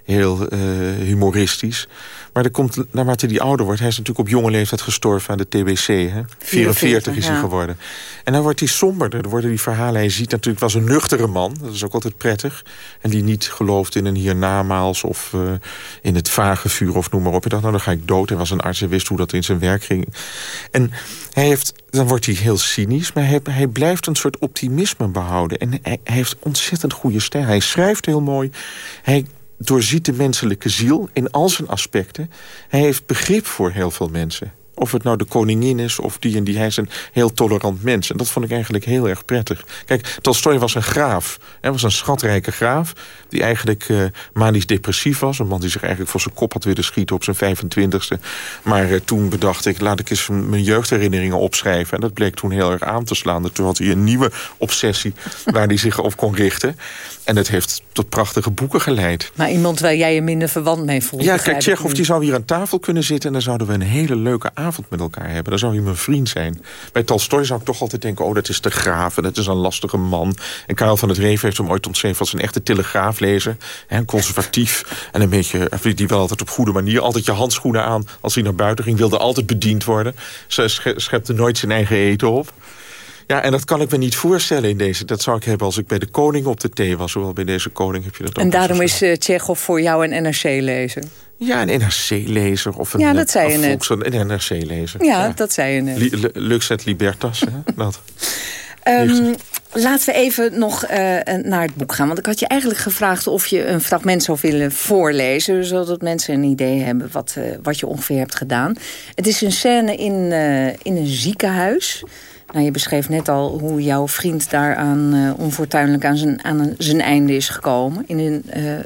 Heel uh, humoristisch. Maar er komt, naarmate hij ouder wordt... hij is natuurlijk op jonge leeftijd gestorven aan de TBC. Hè? 44, is hij geworden. En dan wordt hij somberder. Dan worden die verhalen... Hij ziet natuurlijk was een nuchtere man. Dat is ook altijd prettig. En die niet gelooft in een hiernamaals... of uh, in het vage vuur of noem maar op. Hij dacht, nou dan ga ik dood. Hij was een arts en wist hoe dat in zijn werk ging. En hij heeft, dan wordt hij heel cynisch... maar hij, hij blijft een soort optimisme behouden. En hij, hij heeft ontzettend goede stijl. Hij schrijft heel mooi. Hij doorziet de menselijke ziel in al zijn aspecten. Hij heeft begrip voor heel veel mensen. Of het nou de koningin is of die en die. Hij is een heel tolerant mens. En dat vond ik eigenlijk heel erg prettig. Kijk, Tolstoy was een graaf. Hij was een schatrijke graaf. Die eigenlijk uh, manisch depressief was. Een man die zich eigenlijk voor zijn kop had willen schieten op zijn 25ste. Maar uh, toen bedacht ik, laat ik eens mijn jeugdherinneringen opschrijven. En dat bleek toen heel erg aan te slaan. Toen had hij een nieuwe obsessie waar hij zich op kon richten. En het heeft tot prachtige boeken geleid. Maar iemand waar jij je minder verwant mee voelt. Ja, kijk, Tsjechov die zou hier aan tafel kunnen zitten... en dan zouden we een hele leuke avond met elkaar hebben. Dan zou hij mijn vriend zijn. Bij Tolstoy zou ik toch altijd denken... oh, dat is de graaf en dat is een lastige man. En Karel van het Reef heeft hem ooit ontzettend als een echte telegraaflezer. Hè, conservatief en een beetje... die wel altijd op goede manier. Altijd je handschoenen aan als hij naar buiten ging. Wilde altijd bediend worden. Ze schepte nooit zijn eigen eten op. Ja, en dat kan ik me niet voorstellen in deze. Dat zou ik hebben als ik bij de koning op de thee was. Zowel bij deze koning heb je dat ook. En daarom is uh, Tsjechov voor jou een NRC-lezer? Ja, een NRC-lezer of een, ja, dat zei je net. een NRC-lezer. Ja, ja, dat zei je net. Li Lux et Libertas, hè? dat. Um, laten we even nog uh, naar het boek gaan. Want ik had je eigenlijk gevraagd of je een fragment zou willen voorlezen... zodat mensen een idee hebben wat, uh, wat je ongeveer hebt gedaan. Het is een scène in, uh, in een ziekenhuis... Nou, je beschreef net al hoe jouw vriend daaraan uh, onfortuinlijk aan zijn, aan zijn einde is gekomen. In een uh,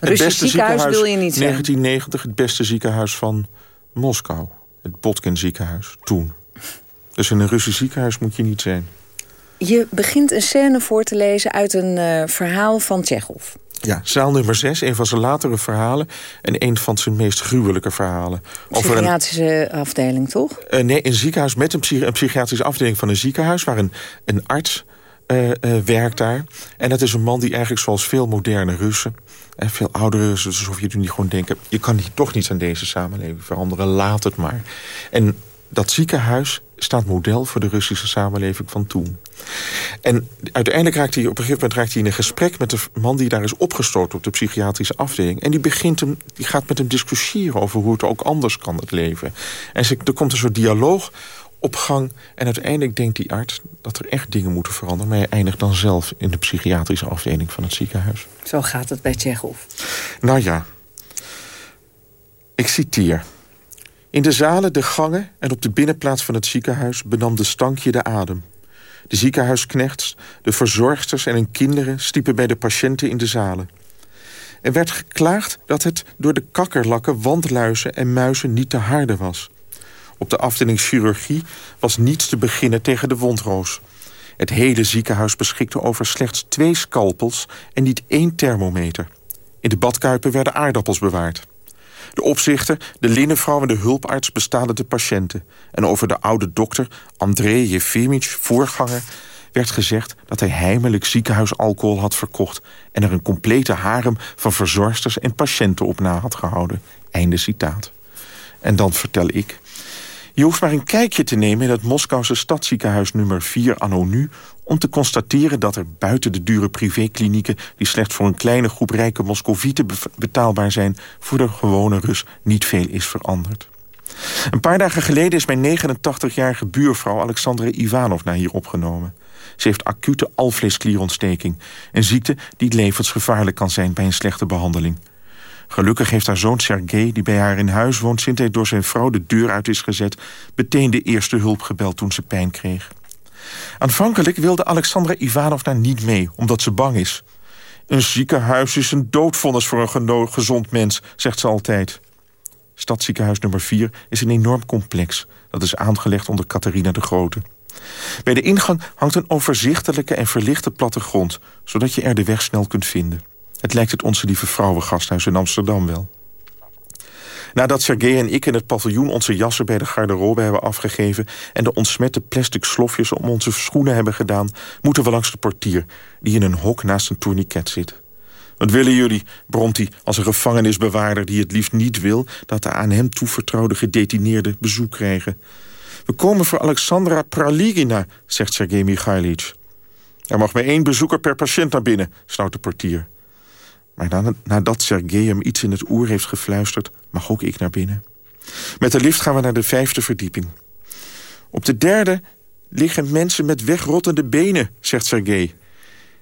Russisch ziekenhuis, wil je niet zeggen. 1990 het beste ziekenhuis van Moskou. Het Botkin ziekenhuis, toen. Dus in een Russisch ziekenhuis moet je niet zijn. Je begint een scène voor te lezen uit een uh, verhaal van Tsjechov. Ja, zaal nummer 6, een van zijn latere verhalen... en een van zijn meest gruwelijke verhalen. Psychiatrische een, afdeling, toch? Uh, nee, een ziekenhuis met een, een, psychiatrische afdeling van een ziekenhuis... waar een, een arts uh, werkt daar. En dat is een man die eigenlijk zoals veel moderne Russen... en veel oudere Russen, de Sovjet-Unie gewoon denken... je kan hier toch niets aan deze samenleving veranderen, laat het maar. En dat ziekenhuis staat model voor de Russische samenleving van toen. En uiteindelijk raakt hij op een gegeven moment raakt hij in een gesprek met de man die daar is opgestort op de psychiatrische afdeling. En die, begint hem, die gaat met hem discussiëren over hoe het ook anders kan, het leven. En er komt een soort dialoog op gang. En uiteindelijk denkt die arts dat er echt dingen moeten veranderen. Maar hij eindigt dan zelf in de psychiatrische afdeling van het ziekenhuis. Zo gaat het bij Tsjechov. Nou ja, ik citeer. In de zalen, de gangen en op de binnenplaats van het ziekenhuis... benam de stankje de adem. De ziekenhuisknechts, de verzorgsters en hun kinderen... stiepen bij de patiënten in de zalen. Er werd geklaagd dat het door de kakkerlakken, wandluizen en muizen niet te harde was. Op de afdeling chirurgie was niets te beginnen tegen de wondroos. Het hele ziekenhuis beschikte over slechts twee scalpels en niet één thermometer. In de badkuipen werden aardappels bewaard. De opzichter, de linnenvrouw en de hulparts bestaden de patiënten. En over de oude dokter, André Jefimich, voorganger... werd gezegd dat hij heimelijk ziekenhuisalcohol had verkocht... en er een complete harem van verzorgsters en patiënten op na had gehouden. Einde citaat. En dan vertel ik... Je hoeft maar een kijkje te nemen in het Moskouse stadsziekenhuis nummer 4 anno nu... om te constateren dat er buiten de dure privéklinieken... die slechts voor een kleine groep rijke Moscovieten betaalbaar zijn... voor de gewone Rus niet veel is veranderd. Een paar dagen geleden is mijn 89-jarige buurvrouw Alexandra Ivanovna hier opgenomen. Ze heeft acute alvleesklierontsteking, een ziekte die levensgevaarlijk kan zijn bij een slechte behandeling. Gelukkig heeft haar zoon Sergej, die bij haar in huis woont... sinds hij door zijn vrouw de deur uit is gezet... meteen de eerste hulp gebeld toen ze pijn kreeg. Aanvankelijk wilde Alexandra Ivanovna niet mee, omdat ze bang is. Een ziekenhuis is een doodvonnis voor een gezond mens, zegt ze altijd. Stadsziekenhuis nummer 4 is een enorm complex. Dat is aangelegd onder Catharina de Grote. Bij de ingang hangt een overzichtelijke en verlichte plattegrond... zodat je er de weg snel kunt vinden. Het lijkt het Onze Lieve Vrouwengasthuis in Amsterdam wel. Nadat Sergej en ik in het paviljoen onze jassen bij de garderobe hebben afgegeven... en de ontsmette plastic slofjes om onze schoenen hebben gedaan... moeten we langs de portier, die in een hok naast een tourniquet zit. Wat willen jullie, bromt hij als een gevangenisbewaarder... die het liefst niet wil dat de aan hem toevertrouwde gedetineerden bezoek krijgen. We komen voor Alexandra Praligina, zegt Sergej Michailits. Er mag maar één bezoeker per patiënt naar binnen, snauwt de portier. Maar nadat Sergej hem iets in het oor heeft gefluisterd... mag ook ik naar binnen. Met de lift gaan we naar de vijfde verdieping. Op de derde liggen mensen met wegrottende benen, zegt Sergej.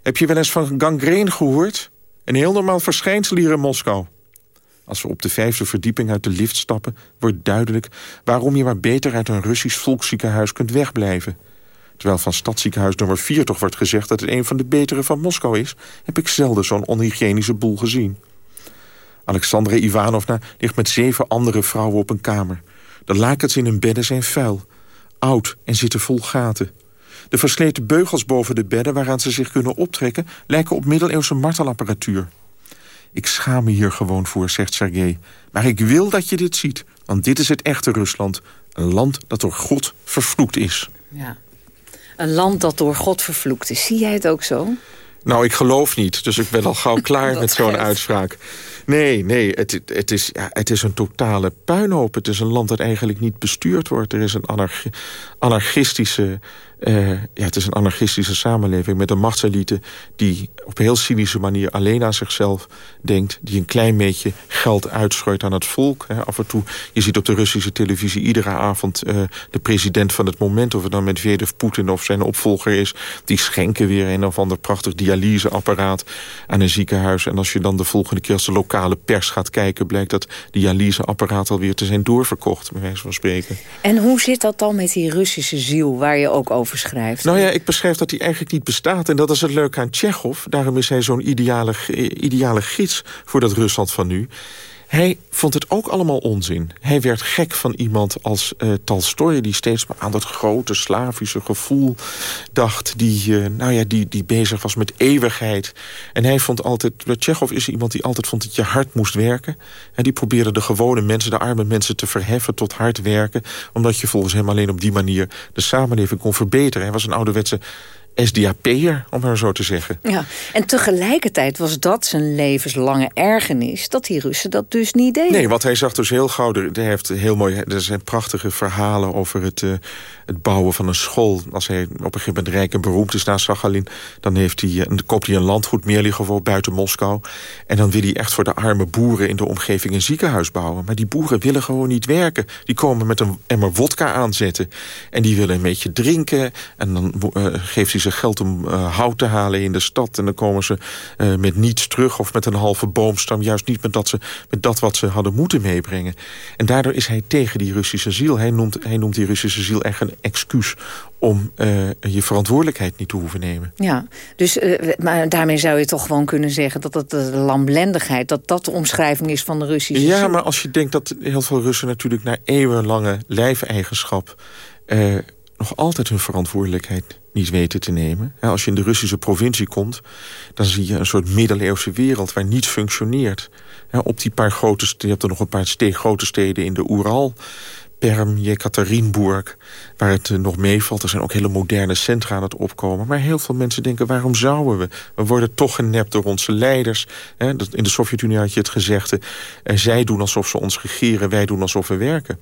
Heb je wel eens van gangreen gehoord? Een heel normaal verschijnsel hier in Moskou. Als we op de vijfde verdieping uit de lift stappen... wordt duidelijk waarom je maar beter uit een Russisch volksziekenhuis kunt wegblijven. Terwijl van stadsziekenhuis nummer 4 toch wordt gezegd... dat het een van de betere van Moskou is... heb ik zelden zo'n onhygiënische boel gezien. Alexandra Ivanovna ligt met zeven andere vrouwen op een kamer. De lakens in hun bedden zijn vuil, oud en zitten vol gaten. De versleten beugels boven de bedden waaraan ze zich kunnen optrekken... lijken op middeleeuwse martelapparatuur. Ik schaam me hier gewoon voor, zegt Sergej. Maar ik wil dat je dit ziet, want dit is het echte Rusland. Een land dat door God vervloekt is. Ja. Een land dat door God vervloekt is. Zie jij het ook zo? Nou, ik geloof niet, dus ik ben al gauw klaar met zo'n uitspraak. Nee, nee, het, het, is, ja, het is een totale puinhoop. Het is een land dat eigenlijk niet bestuurd wordt. Er is een anarchistische uh, ja, het is een anarchistische samenleving met een machtselite... die op een heel cynische manier alleen aan zichzelf denkt... die een klein beetje geld uitschooit aan het volk. Hè. Af en toe, je ziet op de Russische televisie iedere avond... Uh, de president van het moment, of het dan met Medvedev Poetin of zijn opvolger is... die schenken weer een of ander prachtig dialyseapparaat aan een ziekenhuis. En als je dan de volgende keer als de lokale pers gaat kijken... blijkt dat dialyseapparaat alweer te zijn doorverkocht, bij wijze van spreken. En hoe zit dat dan met die Russische ziel waar je ook over Nou ja, ik beschrijf dat hij eigenlijk niet bestaat. En dat is het leuke aan Tsjechov. Daarom is hij zo'n ideale, ideale gids voor dat Rusland van nu. Hij vond het ook allemaal onzin. Hij werd gek van iemand als uh, Tolstoy... die steeds maar aan dat grote Slavische gevoel dacht... die, uh, nou ja, die, die bezig was met eeuwigheid. En hij vond altijd... Tsjechov is iemand die altijd vond dat je hard moest werken. En die probeerde de gewone mensen, de arme mensen... te verheffen tot hard werken. Omdat je volgens hem alleen op die manier... de samenleving kon verbeteren. Hij was een ouderwetse SDAP'er, om maar zo te zeggen. Ja, en tegelijkertijd was dat zijn levenslange ergernis... dat die Russen dat dus niet deden. Nee, wat hij zag dus heel gauw... er, heeft heel mooi, er zijn prachtige verhalen over het, uh, het bouwen van een school. Als hij op een gegeven moment rijk en beroemd is naar Sachalin... dan heeft hij, uh, koopt hij een landgoed meer liggen buiten Moskou. En dan wil hij echt voor de arme boeren in de omgeving een ziekenhuis bouwen. Maar die boeren willen gewoon niet werken. Die komen met een emmer wodka aanzetten. En die willen een beetje drinken. En dan uh, geeft hij ze geld om uh, hout te halen in de stad. En dan komen ze uh, met niets terug of met een halve boomstam. Juist niet met dat, ze, met dat wat ze hadden moeten meebrengen. En daardoor is hij tegen die Russische ziel. Hij noemt, hij noemt die Russische ziel echt een excuus om uh, je verantwoordelijkheid niet te hoeven nemen. Ja, dus maar daarmee zou je toch gewoon kunnen zeggen... dat dat de lamblendigheid, dat dat de omschrijving is van de Russische Ja, maar als je denkt dat heel veel Russen natuurlijk... naar eeuwenlange lijfeigenschap nog altijd hun verantwoordelijkheid niet weten te nemen. Als je in de Russische provincie komt... dan zie je een soort middeleeuwse wereld waar niets functioneert. Op die paar grote je hebt er nog een paar grote steden in de Oeral... Perm, Jekaterinburg, waar het eh, nog meevalt. Er zijn ook hele moderne centra aan het opkomen. Maar heel veel mensen denken, waarom zouden we? We worden toch genept door onze leiders. In de Sovjet-Unie had je het gezegd... Eh, zij doen alsof ze ons regeren, wij doen alsof we werken.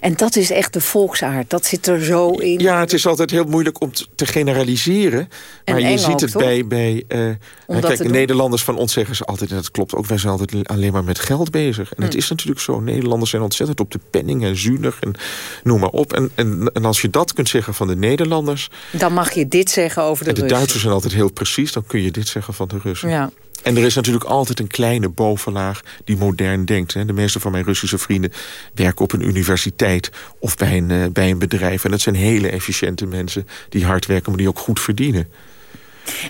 En dat is echt de volksaard. Dat zit er zo in. Ja, het is altijd heel moeilijk om te generaliseren. Maar je ziet het bij... bij uh, kijk, Nederlanders van ons zeggen ze altijd... en dat klopt ook, wij zijn altijd alleen maar met geld bezig. En het hm. is natuurlijk zo. Nederlanders zijn ontzettend op de penning en zuinig en noem maar op. En, en, en als je dat kunt zeggen van de Nederlanders... Dan mag je dit zeggen over de en de Duitsers zijn altijd heel precies. Dan kun je dit zeggen van de Russen. Ja. En er is natuurlijk altijd een kleine bovenlaag die modern denkt. De meeste van mijn Russische vrienden werken op een universiteit of bij een, eh, bij een bedrijf. En dat zijn hele efficiënte mensen die hard werken, maar die ook goed verdienen.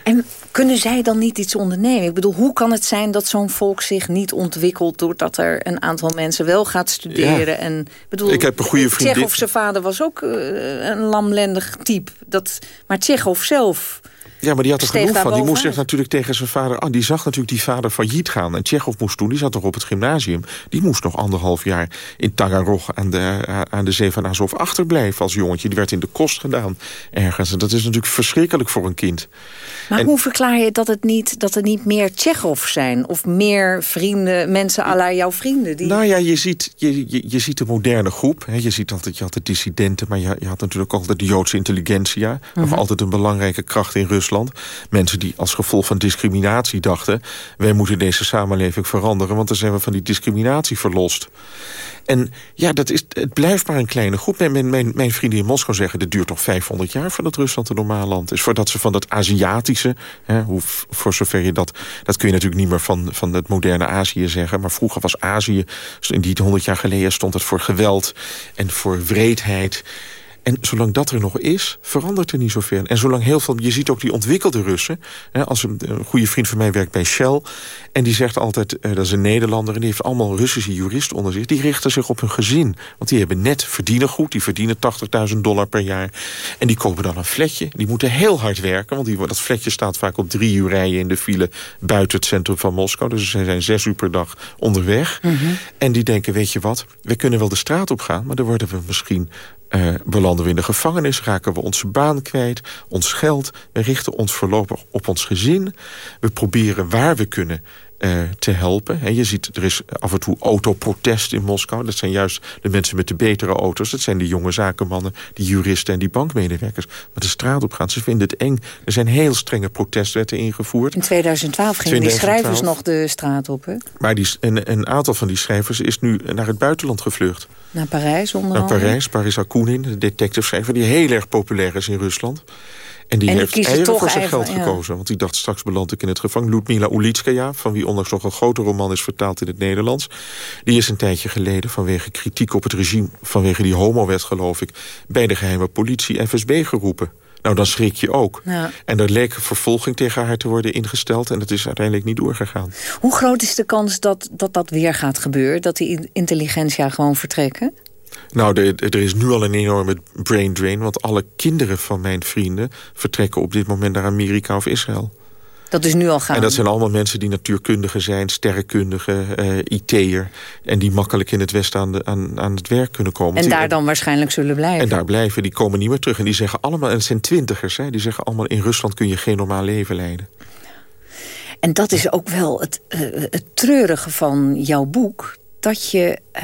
En kunnen zij dan niet iets ondernemen? Ik bedoel, hoe kan het zijn dat zo'n volk zich niet ontwikkelt... doordat er een aantal mensen wel gaat studeren? En, bedoel, ik heb een goede vriendin... Tsjechov zijn vader was ook uh, een lamlendig type. Dat, maar Tsjechov zelf ja, maar die had er genoeg van. Die moest zich natuurlijk tegen zijn vader... Ah, die zag natuurlijk die vader failliet gaan. En Tsjechov moest toen, die zat toch op het gymnasium... die moest nog anderhalf jaar in Tagarog aan de, aan de zee van Azov achterblijven als jongetje. Die werd in de kost gedaan ergens. En dat is natuurlijk verschrikkelijk voor een kind. Maar hoe verklaar je dat het niet, dat er niet meer Tsjechov zijn? Of meer vrienden, mensen à la jouw vrienden? Die... Nou ja, je ziet, je, je, je ziet de moderne groep. Hè. Je ziet altijd, je had de dissidenten, maar je, je had natuurlijk altijd de Joodse intelligentsia. Nog mhm. altijd een belangrijke kracht in Rusland. Mensen die als gevolg van discriminatie dachten... wij moeten deze samenleving veranderen... want dan zijn we van die discriminatie verlost. En ja, dat is, het blijft maar een kleine groep. Mijn, mijn, mijn vrienden in Moskou zeggen... het duurt nog 500 jaar voordat Rusland een normaal land is. Voordat ze van dat Aziatische... Hè, hoe, voor zover je dat... dat kun je natuurlijk niet meer van, van het moderne Azië zeggen... maar vroeger was Azië... in die 100 jaar geleden stond het voor geweld en voor wreedheid... En zolang dat er nog is, verandert er niet zoveel. En zolang heel veel... Je ziet ook die ontwikkelde Russen. Hè, als een, een, goede vriend van mij werkt bij Shell. En die zegt altijd, uh, dat is een Nederlander... en die heeft allemaal Russische juristen onder zich. Die richten zich op hun gezin. Want die hebben net verdienen goed. Die verdienen 80.000 dollar per jaar. En die kopen dan een flatje. Die moeten heel hard werken. Want die, dat flatje staat vaak op drie uur rijden in de file... buiten het centrum van Moskou. Dus ze zijn zes uur per dag onderweg. Mhm. En die denken, weet je wat... we kunnen wel de straat op gaan... maar dan worden we misschien uh, belanden we in de gevangenis, raken we onze baan kwijt, ons geld. We richten ons voorlopig op ons gezin. We proberen waar we kunnen uh, te helpen. En je ziet, er is af en toe autoprotest in Moskou. Dat zijn juist de mensen met de betere auto's. Dat zijn die jonge zakenmannen, die juristen en die bankmedewerkers. Maar de straat op gaan, ze vinden het eng. Er zijn heel strenge protestwetten ingevoerd. In 2012 gingen die schrijvers nog de straat op, hè? Maar die, een, een aantal van die schrijvers is nu naar het buitenland gevlucht. Naar Parijs onder Naar Parijs, Paris Akunin, de detective schrijver... die heel erg populair is in Rusland. En die heeft eieren voor zijn geld gekozen. Want die dacht, straks beland ik in het gevangen. Ludmila Ulitskaya, van wie ondanks nog een grote roman is vertaald in het Nederlands. Die is een tijdje geleden vanwege kritiek op het regime... vanwege die homowet, geloof ik... bij de geheime politie FSB geroepen. Nou, dan schrik je ook. Ja. En er leek vervolging tegen haar te worden ingesteld... en dat is uiteindelijk niet doorgegaan. Hoe groot is de kans dat dat, dat weer gaat gebeuren? Dat die intelligentia gewoon vertrekken? Nou, er is nu al een enorme brain drain... want alle kinderen van mijn vrienden vertrekken op dit moment naar Amerika of Israël. Dat is nu al gaan. En dat zijn allemaal mensen die natuurkundigen zijn, sterrenkundigen, uh, IT'er. En die makkelijk in het Westen aan, de, aan, aan het werk kunnen komen. En daar dan waarschijnlijk zullen blijven. En daar blijven, die komen niet meer terug. En die zeggen allemaal, en het zijn twintigers, hè, die zeggen allemaal... in Rusland kun je geen normaal leven leiden. En dat is ook wel het, uh, het treurige van jouw boek. Dat je uh,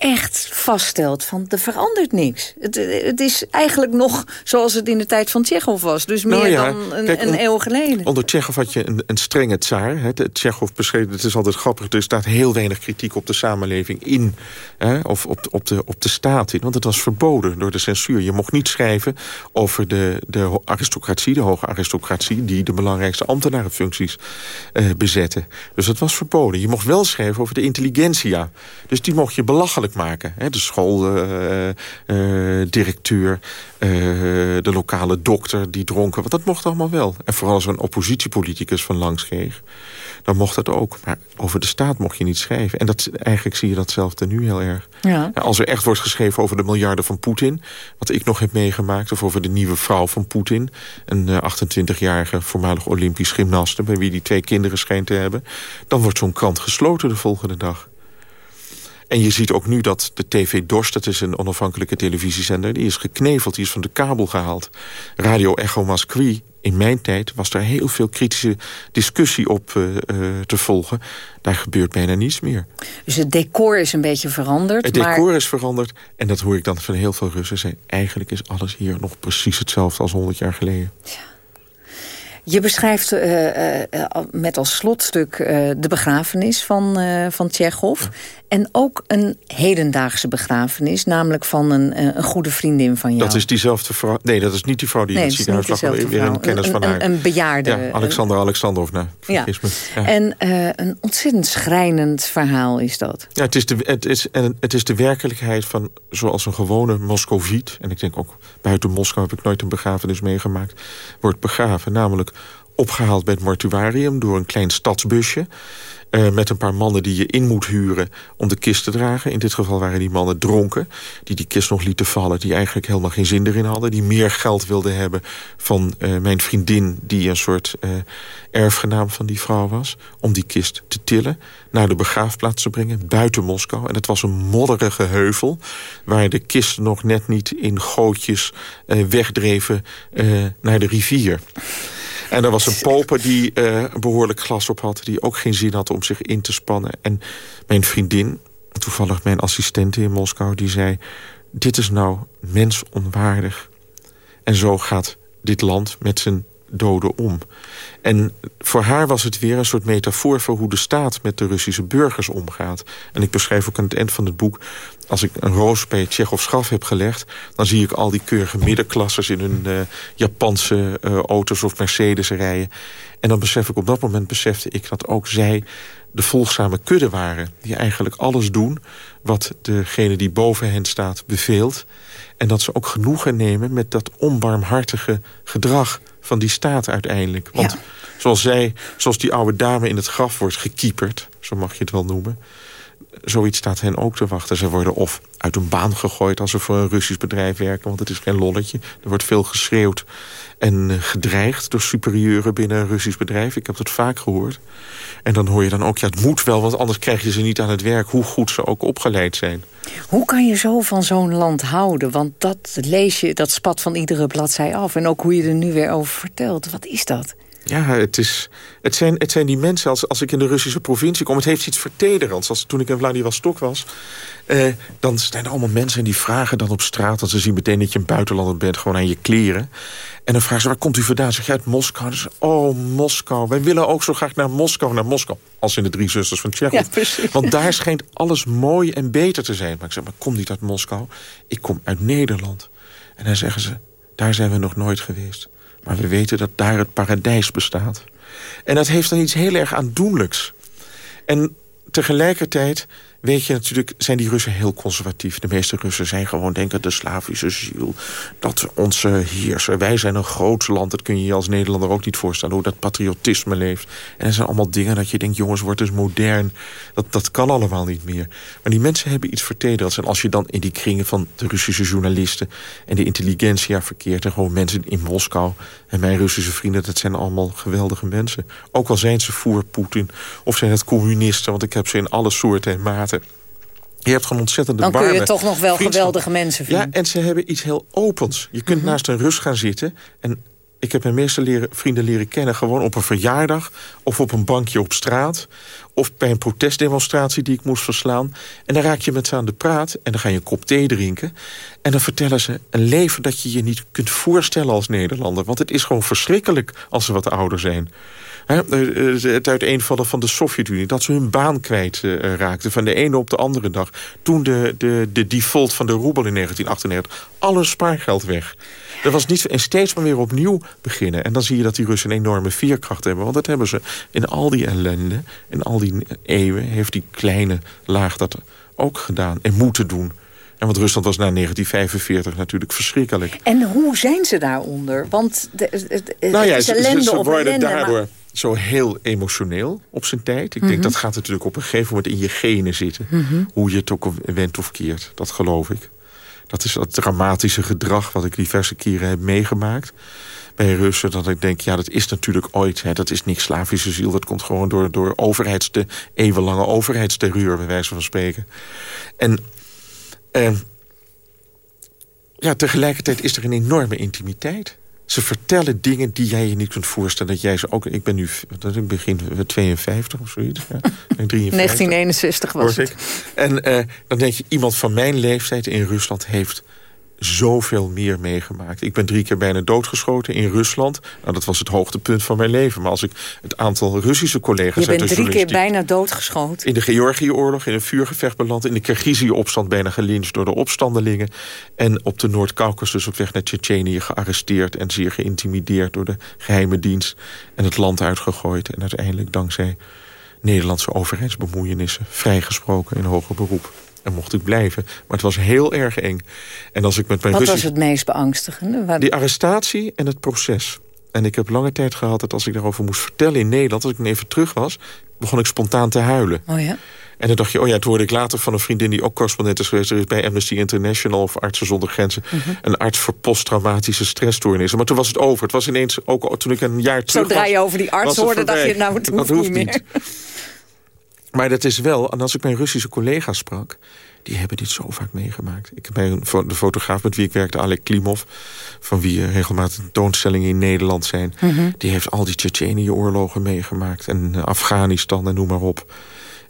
echt vaststelt van er verandert niks. Het, het is eigenlijk nog zoals het in de tijd van Tsjechov was. Dus meer nou dan een, een eeuw geleden. Onder Tsjechov had je een, een strenge tsaar. Hè. Tsjechov beschreef, het is altijd grappig... er staat heel weinig kritiek op de samenleving in. Hè, of op, op, de, op de staat in. Want het was verboden door de censuur. Je mocht niet schrijven over de, de aristocratie, de hoge aristocratie... die de belangrijkste ambtenarenfuncties uh, bezetten. Dus het was verboden. Je mocht wel schrijven over de intelligentsia. Dus die mocht je belachelijk maken. Hè? De schooldirecteur, uh, uh, de lokale dokter die dronken. Want dat mocht allemaal wel. En vooral als een oppositiepoliticus van langs kreeg, dan mocht dat ook. Maar over de staat mocht je niet schrijven. En dat, eigenlijk zie je datzelfde nu heel erg. Ja. Als er echt wordt geschreven over de miljarden van Poetin... wat ik nog heb meegemaakt, of over de nieuwe vrouw van Poetin... een 28-jarige eh, voormalig Olympisch gymnaste... bij wie die twee kinderen schijnt te hebben... dan wordt zo'n krant gesloten de volgende dag. En je ziet ook nu dat de TV Dorst, dat is een onafhankelijke televisiezender... die is gekneveld, die is van de kabel gehaald. Radio Echo Masqui, in mijn tijd was daar heel veel kritische discussie op uh, uh, te volgen. Daar gebeurt bijna niets meer. Dus het decor is een beetje veranderd. Het decor maar... is veranderd. En dat hoor ik dan van heel veel Russen. Zijn, eigenlijk is alles hier nog precies hetzelfde als 100 jaar geleden. Ja. Je beschrijft uh, uh, met als slotstuk de begrafenis van, van Tsjechov. Ja. En ook een hedendaagse begrafenis, namelijk van een, een goede vriendin van jou. Dat is diezelfde vrouw. Nee, dat is niet die vrouw die nee, in het ziekenhuis lag. Weer een kennis van haar. Een, een bejaarde. Ja, Alexander Alexandrovna. Ja. Ja. En een ontzettend schrijnend verhaal is dat. Ja, het is, de, het, is, en het is de werkelijkheid van zoals een gewone Moscoviet. En ik denk ook buiten Moskou heb ik nooit een begrafenis meegemaakt. Wordt begraven, namelijk opgehaald bij het mortuarium door een klein stadsbusje. Uh, met een paar mannen die je in moet huren om de kist te dragen. In dit geval waren die mannen dronken. Die die kist nog lieten vallen. Die eigenlijk helemaal geen zin erin hadden. Die meer geld wilden hebben van uh, mijn vriendin... die een soort uh, erfgenaam van die vrouw was. Om die kist te tillen. Naar de begraafplaats te brengen. Buiten Moskou. En het was een modderige heuvel. Waar de kisten nog net niet in gootjes wegdreven naar de rivier. En er was een poper die uh, behoorlijk glas op had... die ook geen zin had om zich in te spannen. En mijn vriendin, toevallig mijn assistente in Moskou... die zei, dit is nou mensonwaardig. En zo gaat dit land met zijn doden om. En voor haar was het weer een soort metafoor... voor hoe de staat met de Russische burgers omgaat. En ik beschrijf ook aan het eind van het boek... als ik een roos bij Tsjechov schaf heb gelegd... dan zie ik al die keurige middenklassers... in hun uh, Japanse uh, auto's of Mercedes rijden. En dan besef ik op dat moment besefte ik dat ook zij de volgzame kudde waren. Die eigenlijk alles doen wat degene die boven hen staat beveelt. En dat ze ook genoegen nemen met dat onbarmhartige gedrag van die staat uiteindelijk. Want zoals zij, zoals die oude dame in het graf wordt gekieperd... zo mag je het wel noemen... zoiets staat hen ook te wachten. Ze worden of uit een baan gegooid als ze voor een Russisch bedrijf werken... want het is geen lolletje. Er wordt veel geschreeuwd en eh, gedreigd door superieuren binnen een Russisch bedrijf. Ik heb dat vaak gehoord. En dan hoor je dan ook, ja, het moet wel, want anders krijg je ze niet aan het werk... hoe goed ze ook opgeleid zijn. Hoe kan je zo van zo'n land houden? Want dat lees je, dat spat van iedere bladzij af. En ook hoe je er nu weer over vertelt. Wat is dat? Ja, het, is, het, zijn, het zijn die mensen, als, als ik in de Russische provincie kom... het heeft iets vertederends. Als, toen ik in Vladivostok was... Eh, dan zijn er allemaal mensen die vragen dan op straat... dat ze zien meteen dat je een buitenlander bent, gewoon aan je kleren. En dan vragen ze, waar komt u vandaan? Zeg je uit Moskou? Dus, oh, Moskou. Wij willen ook zo graag naar Moskou, naar Moskou. Als in de drie zusters van Tsjechov. Ja, Want daar schijnt alles mooi en beter te zijn. Maar ik zeg, maar kom niet uit Moskou. Ik kom uit Nederland. En dan zeggen ze, daar zijn we nog nooit geweest. Maar we weten dat daar het paradijs bestaat. En dat heeft dan iets heel erg aandoenlijks. En tegelijkertijd weet je natuurlijk, zijn die Russen heel conservatief. De meeste Russen zijn gewoon denken de Slavische ziel. Dat onze heerser, wij zijn een groot land. Dat kun je je als Nederlander ook niet voorstellen. Hoe dat patriotisme leeft. En er zijn allemaal dingen dat je denkt, jongens, wordt dus modern. Dat, dat kan allemaal niet meer. Maar die mensen hebben iets vertederends. En als je dan in die kringen van de Russische journalisten... en de intelligentsia verkeert... en gewoon mensen in Moskou en mijn Russische vrienden... dat zijn allemaal geweldige mensen. Ook al zijn ze voor Poetin of zijn het communisten... want ik heb ze in alle soorten en je hebt gewoon ontzettende Dan kun je toch nog wel geweldige mensen vinden. Ja, en ze hebben iets heel opens. Je kunt mhm. naast een Rus gaan zitten... en ik heb mijn meeste leren, vrienden leren kennen... gewoon op een verjaardag of op een bankje op straat... of bij een protestdemonstratie die ik moest verslaan. En dan raak je met ze aan de praat en dan ga je een kop thee drinken. En dan vertellen ze een leven dat je je niet kunt voorstellen als Nederlander. Want het is gewoon verschrikkelijk als ze wat ouder zijn. Het uiteenvallen van de Sovjet-Unie. Dat ze hun baan kwijt uh, raakten van de ene op de andere dag. Toen de, de, de default van de roebel in 1998. Alle spaargeld weg. Er was niet, en steeds maar weer opnieuw beginnen. En dan zie je dat die Russen een enorme veerkracht hebben. Want dat hebben ze in al die ellende, in al die eeuwen... heeft die kleine laag dat ook gedaan en moeten doen. En want Rusland was na 1945 natuurlijk verschrikkelijk. En hoe zijn ze daaronder? Want de, de, nou ja, ze, ze, ze worden daardoor zo heel emotioneel op zijn tijd. Ik denk mhm. dat gaat natuurlijk op een gegeven moment in je genen zitten. Mhm. Hoe je het ook went of keert, dat geloof ik. Dat is dat dramatische gedrag wat ik diverse keren heb meegemaakt bij Russen. Dat ik denk, ja, dat is natuurlijk ooit. Hè, dat is niks Slavische ziel. Dat komt gewoon door, door overheidste, eeuwenlange overheidsterreur, bij wijze van spreken. En eh, ja, tegelijkertijd is er een enorme intimiteit. Ze vertellen dingen die jij je niet kunt voorstellen. Dat jij ze ook. Ik ben nu. Dat ik begin 52 of zoiets. Ja, 1961 was het. En uh, dan denk je, iemand van mijn leeftijd in Rusland heeft zoveel meer meegemaakt. Ik ben drie keer bijna doodgeschoten in Rusland. Nou, dat was het hoogtepunt van mijn leven. Maar als ik het aantal Russische collega's... Je bent drie keer bijna doodgeschoten? In de Georgië-oorlog, in een vuurgevecht beland... in de Kirgizië-opstand bijna gelincht door de opstandelingen... en op de Noord-Caucasus op weg naar Tsjetsjenië gearresteerd... en zeer geïntimideerd door de geheime dienst... en het land uitgegooid. En uiteindelijk dankzij Nederlandse overheidsbemoeienissen... vrijgesproken in hoger beroep. En mocht ik blijven. Maar het was heel erg eng. En als ik met mijn Wat was het meest beangstigende? Die arrestatie en het proces. En ik heb lange tijd gehad dat als ik daarover moest vertellen in Nederland... als ik even terug was, begon ik spontaan te huilen. Oh ja? En dan dacht je, oh ja, het hoorde ik later van een vriendin... die ook correspondent is geweest er is bij Amnesty International... of Artsen zonder Grenzen. Mhm. Een arts voor posttraumatische stressstoornissen. Maar toen was het over. Het was ineens ook toen ik een jaar terug Zodra je over die arts hoorde, dacht je, nou, het hoeft, dat hoeft niet meer. Maar dat is wel, en als ik mijn Russische collega's sprak... die hebben dit zo vaak meegemaakt. Ik heb bij de fotograaf met wie ik werkte, Alek Klimov... van wie regelmatig tentoonstellingen in Nederland zijn... Mhm. die heeft al die Tsjetsjenië-oorlogen meegemaakt... en Afghanistan en noem maar op.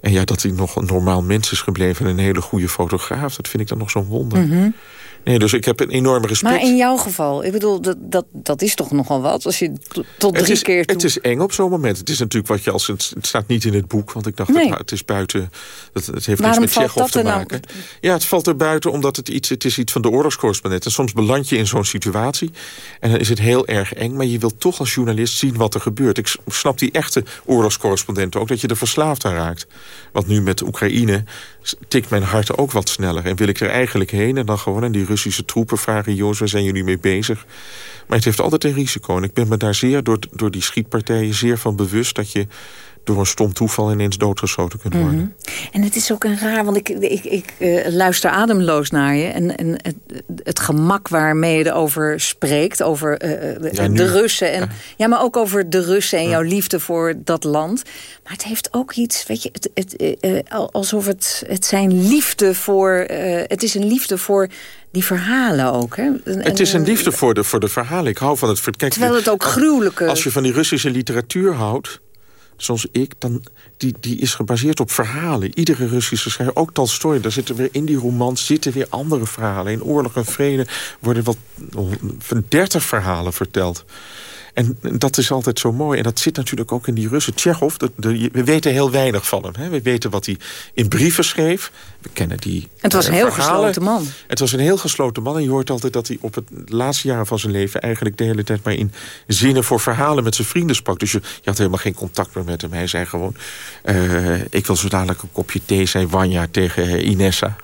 En ja, dat hij nog een normaal mens is gebleven... en een hele goede fotograaf, dat vind ik dan nog zo'n wonder. Mm Nee, dus ik heb een enorme respect. Maar in jouw geval, ik bedoel, dat, dat, dat is toch nogal wat? Als je tot drie is, keer toe... Het is eng op zo'n moment. Het is natuurlijk wat je als... Het, staat niet in het boek, want ik dacht, nee. dat, het is buiten... Dat, het heeft Waarom niets met Tsjechov te nou? maken. Ja, het valt er buiten omdat het iets, het is iets van de oorlogscorrespondent. En soms beland je in zo'n situatie en dan is het heel erg eng. Maar je wilt toch als journalist zien wat er gebeurt. Ik snap die echte oorlogscorrespondent ook, dat je er verslaafd aan raakt. Want nu met Oekraïne tikt mijn hart ook wat sneller. En wil ik er eigenlijk heen en dan gewoon aan die Russische troepen vragen... Joos, waar zijn jullie mee bezig? Maar het heeft altijd een risico. En ik ben me daar zeer door, door die schietpartijen zeer van bewust... dat je door een stom toeval ineens doodgeschoten kunt worden. Mm -hmm. En het is ook een raar, want ik, ik, ik uh, luister ademloos naar je. En, en het, het, gemak waarmee je erover spreekt, over uh, ja, de Russen. En, ja. ja. maar ook over de Russen en ja. jouw liefde voor dat land. Maar het heeft ook iets, weet je, het, het, uh, alsof het, het zijn liefde voor... het is een liefde voor die verhalen ook. Hè? En, het is een liefde voor de, voor de verhalen. Ik hou van het... Kijk, terwijl het ook gruwelijke... Als je van die Russische literatuur houdt zoals ik, dan, die, die is gebaseerd op verhalen. Iedere Russische schrijver, ook Tolstoy, daar zitten weer in die romans zitten weer andere verhalen. In Oorlog en Vrede worden van dertig verhalen verteld. En dat is altijd zo mooi. En dat zit natuurlijk ook in die Russen. Tsjechov, we weten heel weinig van hem. Hè. We weten wat hij in brieven schreef. We kennen die Het was een uh, heel verhalen. gesloten man. Het was een heel gesloten man. En je hoort altijd dat hij op het laatste jaren van zijn leven... eigenlijk de hele tijd maar in zinnen voor verhalen met zijn vrienden sprak. Dus je, je had helemaal geen contact meer met hem. Hij zei gewoon... Uh, ik wil zo dadelijk een kopje thee, zei Wanja tegen Inessa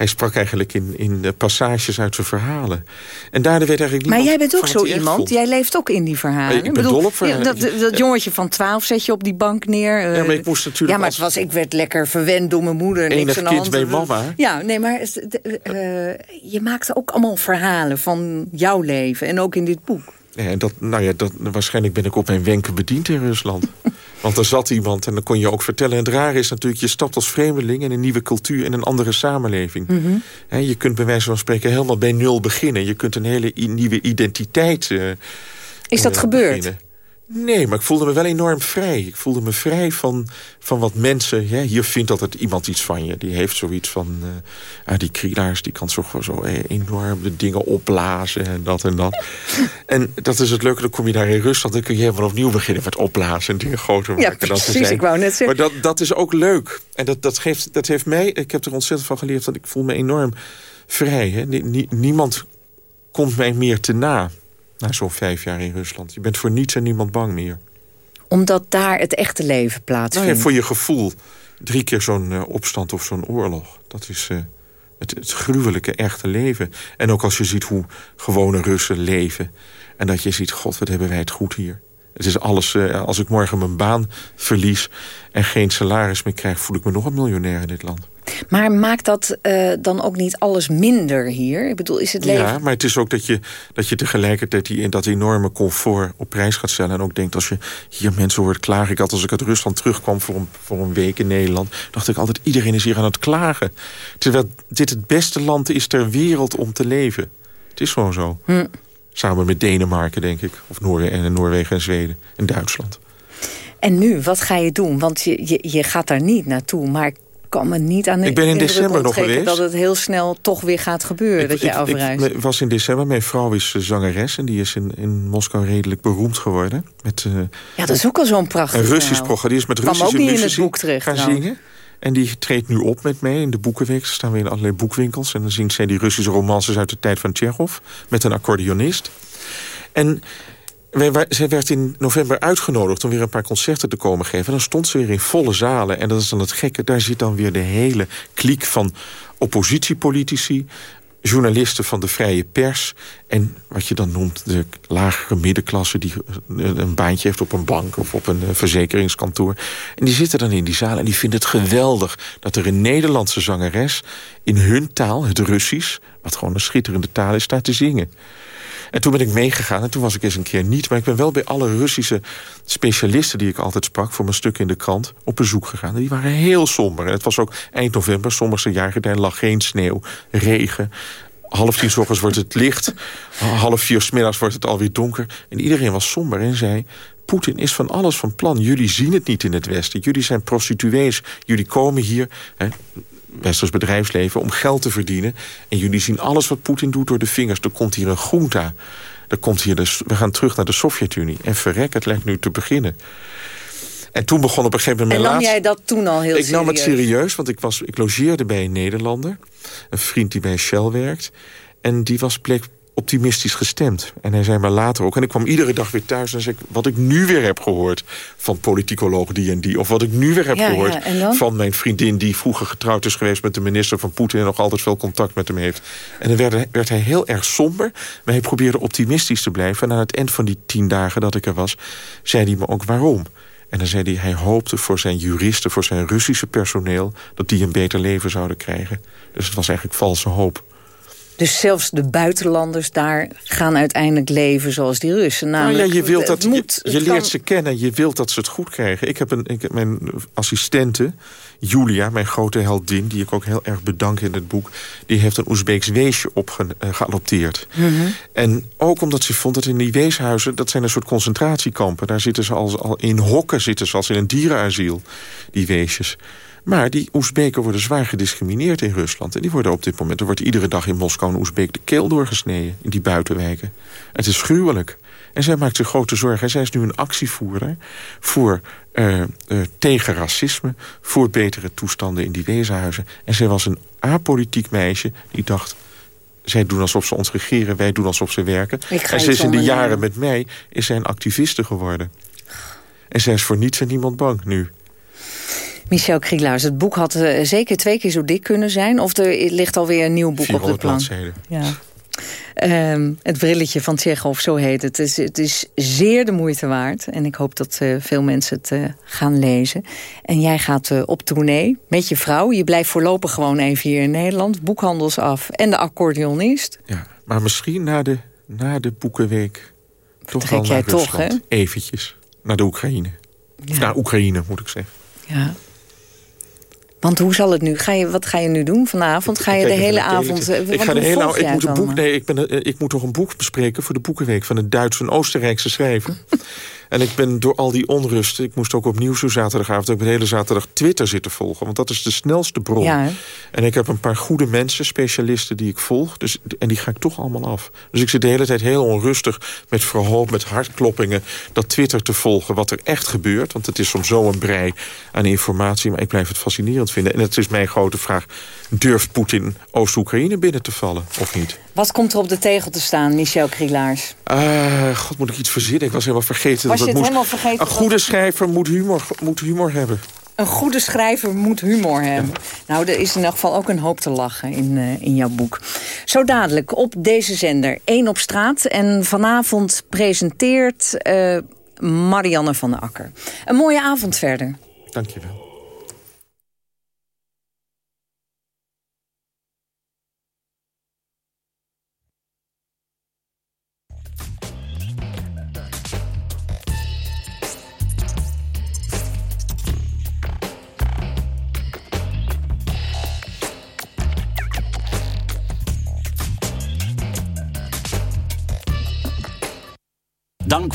hij sprak eigenlijk in, in passages uit zijn verhalen. En daardoor werd eigenlijk Maar jij bent ook zo iemand, jij leeft ook in die verhalen. Ik ben bedoel, dol op verhalen. Dat, dat jongetje van 12 zet je op die bank neer. Ja, maar ik moest natuurlijk... Ja, maar het was, ik werd lekker verwend door mijn moeder. Niks Enig aan kind hand. bij mama. Ja, nee, maar uh, je maakte ook allemaal verhalen van jouw leven. En ook in dit boek. Ja, en dat, nou ja, dat, waarschijnlijk ben ik op mijn wenken bediend in Rusland. Want er zat iemand en dan kon je ook vertellen. En het rare is natuurlijk, je stapt als vreemdeling... in een nieuwe cultuur, in een andere samenleving. Mm -hmm. He, je kunt bij wijze van spreken helemaal bij nul beginnen. Je kunt een hele nieuwe identiteit uh, Is dat uh, gebeurd? Beginnen. Nee, maar ik voelde me wel enorm vrij. Ik voelde me vrij van, van wat mensen... Ja, hier vindt altijd iemand iets van je. Die heeft zoiets van... Uh, ah, die krielaars, die kan zo, zo enorm de dingen opblazen en dat en dat. en dat is het leuke, dan kom je daar in Rusland... dan kun je helemaal opnieuw beginnen met opblazen en dingen groter maken. Ja, precies, dat zijn. ik wou net zeggen. Maar dat, dat is ook leuk. En dat, dat, geeft, dat heeft mij... Ik heb er ontzettend van geleerd, want ik voel me enorm vrij. Hè? niemand komt mij meer te na na zo'n vijf jaar in Rusland. Je bent voor niets en niemand bang meer. Omdat daar het echte leven plaatsvindt? Nou ja, voor je gevoel. Drie keer zo'n uh, opstand of zo'n oorlog. Dat is uh, het, het, gruwelijke, echte leven. En ook als je ziet hoe gewone Russen leven. En dat je ziet, god, wat hebben wij het goed hier. Het is alles, uh, als ik morgen mijn baan verlies en geen salaris meer krijg... voel ik me nog een miljonair in dit land. Maar maakt dat uh, dan ook niet alles minder hier? Ik bedoel, is het leven... Ja, maar het is ook dat je, dat je tegelijkertijd die, dat enorme comfort op prijs gaat stellen. En ook denkt, als je hier mensen hoort klagen... Ik had als ik uit Rusland terugkwam voor een, voor een week in Nederland... dacht ik altijd, iedereen is hier aan het klagen. Terwijl dit het beste land is ter wereld om te leven. Het is gewoon zo. Hm. Samen met Denemarken, denk ik. Of Noorwegen en Noorwegen en Zweden en Duitsland. En nu, wat ga je doen? Want je, je, je gaat daar niet naartoe, maar kan me niet aan de Ik ben in december nog geweest. dat het heel snel toch weer gaat gebeuren, dat je afreist. Ik was in december. Mijn vrouw is eh, zangeres en die is in, in Moskou redelijk beroemd geworden. Met, uh, ja, dat is ook al zo'n prachtig Een Russisch programma. Die is met Russische terecht, gaan zingen. En die treedt nu op met mij in de boekenweek. Staan weer in allerlei boekwinkels. En dan zingt zij die Russische romances uit de tijd van Tsjechov. Met een accordeonist. En wij, zij werd in november uitgenodigd om weer een paar concerten te komen geven. En dan stond ze weer in volle zalen. En dat is dan het gekke, daar zit dan weer de hele kliek van oppositiepolitici journalisten van de vrije pers... en wat je dan noemt de lagere middenklasse... die een baantje heeft op een bank of op een eh, verzekeringskantoor. En die zitten dan in die zaal en die vinden het geweldig... dat er een Nederlandse zangeres in hun taal, het Russisch... wat gewoon een schitterende taal is, staat te zingen. En toen ben ik meegegaan en toen was ik eens een keer niet. Maar ik ben wel bij alle Russische specialisten die ik altijd sprak... voor mijn stuk in de krant, op bezoek gegaan. En die waren heel somber. En het was ook eind november, sommige jaren daar lag geen sneeuw, regen half tien ochtends wordt het licht. Half vier smiddags wordt het alweer donker. En iedereen was somber en zei... Poetin is van alles van plan. Jullie zien het niet in het Westen. Jullie zijn prostituees. Jullie komen hier... Hè, westers bedrijfsleven om geld te verdienen. En jullie zien alles wat Poetin doet door de vingers. Er komt hier een groenta. Er komt hier de, we gaan terug naar de Sovjet-Unie. En verrek, het lijkt nu te beginnen. En toen begon op een gegeven moment... En nam jij dat toen al heel ik serieus? Ik nam het serieus, want ik, was, ik logeerde bij een Nederlander. Een vriend die bij Shell werkt. En die was, bleek optimistisch gestemd. En hij zei maar later ook. En ik kwam iedere dag weer thuis en zei ik... wat ik nu weer heb gehoord van politicoloog die en die... of wat ik nu weer heb gehoord van mijn vriendin... die vroeger getrouwd is geweest met de minister van Poetin... en nog altijd veel contact met hem heeft. En dan werd, werd hij heel erg somber. Maar hij probeerde optimistisch te blijven. En aan het eind van die tien dagen dat ik er was... zei hij me ook waarom. En dan zei hij, hij hoopte voor zijn juristen, voor zijn Russische personeel... dat die een beter leven zouden krijgen. Dus het was eigenlijk valse hoop. Dus zelfs de buitenlanders daar gaan uiteindelijk leven zoals die Russen. Namelijk, nou ja, je, wilt dat, moet, je, leert ze kennen, je wilt dat ze het goed krijgen. Ik heb, een, ik heb mijn assistente, Julia, mijn grote heldin... die ik ook heel erg bedank in het boek... die heeft een Oezbeeks weesje opgeadopteerd. Uh, mm -hmm. En ook omdat ze vond dat in die weeshuizen... dat zijn een soort concentratiekampen. Daar zitten ze als, al in hokken, zitten ze als in een dierenasiel, die weesjes. Maar die Oezbeken worden zwaar gediscrimineerd in Rusland. En die worden op dit moment, er wordt iedere dag in Moskou een Oezbeek de keel doorgesneden. In die buitenwijken. Het is gruwelijk. En zij maakt zich grote zorgen. En zij is nu een actievoerder voor, uh, uh, tegen racisme... voor betere toestanden in die wezenhuizen. En zij was een apolitiek meisje die dacht... zij doen alsof ze ons regeren, wij doen alsof ze werken. En ze is in de jaren met mij is zij een activiste geworden. En zij is voor niets en niemand bang nu. Michel Krielaars, het boek had uh, zeker twee keer zo dik kunnen zijn. Of er ligt alweer een nieuw boek op de plan. Ja. Um, het brilletje van Tsjechov, zo heet het. Het is, het is zeer de moeite waard. En ik hoop dat uh, veel mensen het uh, gaan lezen. En jij gaat op tournee met je vrouw. Je blijft voorlopig gewoon even hier in Nederland. Boekhandels af en de accordeonist. Ja, maar misschien na de, na de boekenweek... toch wel naar Rusland. Toch, hè? Eventjes. Naar de Oekraïne. Ja. Naar Oekraïne, moet ik zeggen. Ja. Want hoe zal het nu? Ga je, wat ga je nu doen vanavond? Ga je de hele avond... Ik ga de hele avond... Ik moet, een boek, nee, ik, ben, ik moet toch een boek bespreken voor de Boekenweek... van een Duitse en Oostenrijkse schrijver. En ik ben door al die onrust... ik moest ook opnieuw zo zaterdagavond... ik ben de hele zaterdag Twitter zitten volgen. Want dat is de snelste bron. Ja, en ik heb een paar goede mensen, specialisten die ik volg. Dus, en die ga ik toch allemaal af. Dus ik zit de hele tijd heel onrustig met verhoop, met hartkloppingen... dat Twitter te volgen, wat er echt gebeurt. Want het is soms zo een brei aan informatie. Maar ik blijf het fascinerend vinden. En het is mijn grote vraag... durft Poetin Oost-Oekraïne binnen te vallen of niet? Wat komt er op de tegel te staan, Michel Krielaars? Uh, God, moet ik iets verzinnen? Ik was helemaal vergeten. Was je helemaal vergeten? Een goede schrijver moet humor, moet humor hebben. Een goede schrijver moet humor hebben. Nou, er is in elk geval ook een hoop te lachen in, uh, in jouw boek. Zo dadelijk op deze zender. één op straat. En vanavond presenteert... Uh, Marianne van der Akker. Een mooie avond verder. Dankjewel. Dank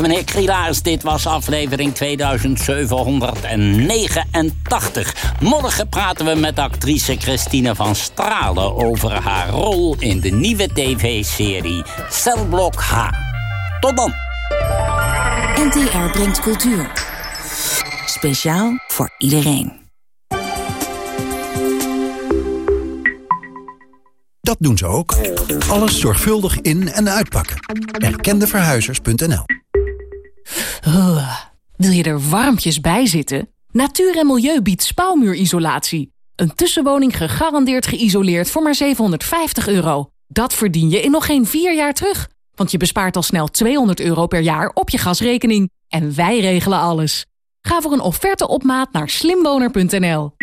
meneer Krielaars. Dit was aflevering 2789. Morgen praten we met actrice Christine van Stralen... over haar rol in de nieuwe tv-serie Celblok H. Tot dan. NTR brengt cultuur. Speciaal voor iedereen. Dat doen ze ook. Alles zorgvuldig in- en uitpakken. Erkendeverhuizers.nl Wil je er warmpjes bij zitten? Natuur en Milieu biedt spouwmuurisolatie. Een tussenwoning gegarandeerd geïsoleerd voor maar 750 euro. Dat verdien je in nog geen vier jaar terug. Want je bespaart al snel 200 euro per jaar op je gasrekening. En wij regelen alles. Ga voor een offerte op maat naar slimwoner.nl.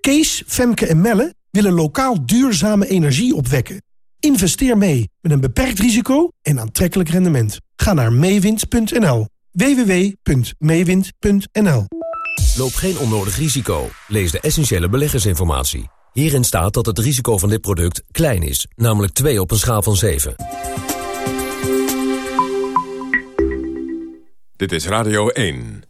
Kees, Femke en Melle willen lokaal duurzame energie opwekken. Investeer mee met een beperkt risico en aantrekkelijk rendement. Ga naar meewind.nl. www.meewind.nl Loop geen onnodig risico. Lees de essentiële beleggersinformatie. Hierin staat dat het risico van dit product klein is, namelijk 2 op een schaal van 7. Dit is Radio 1.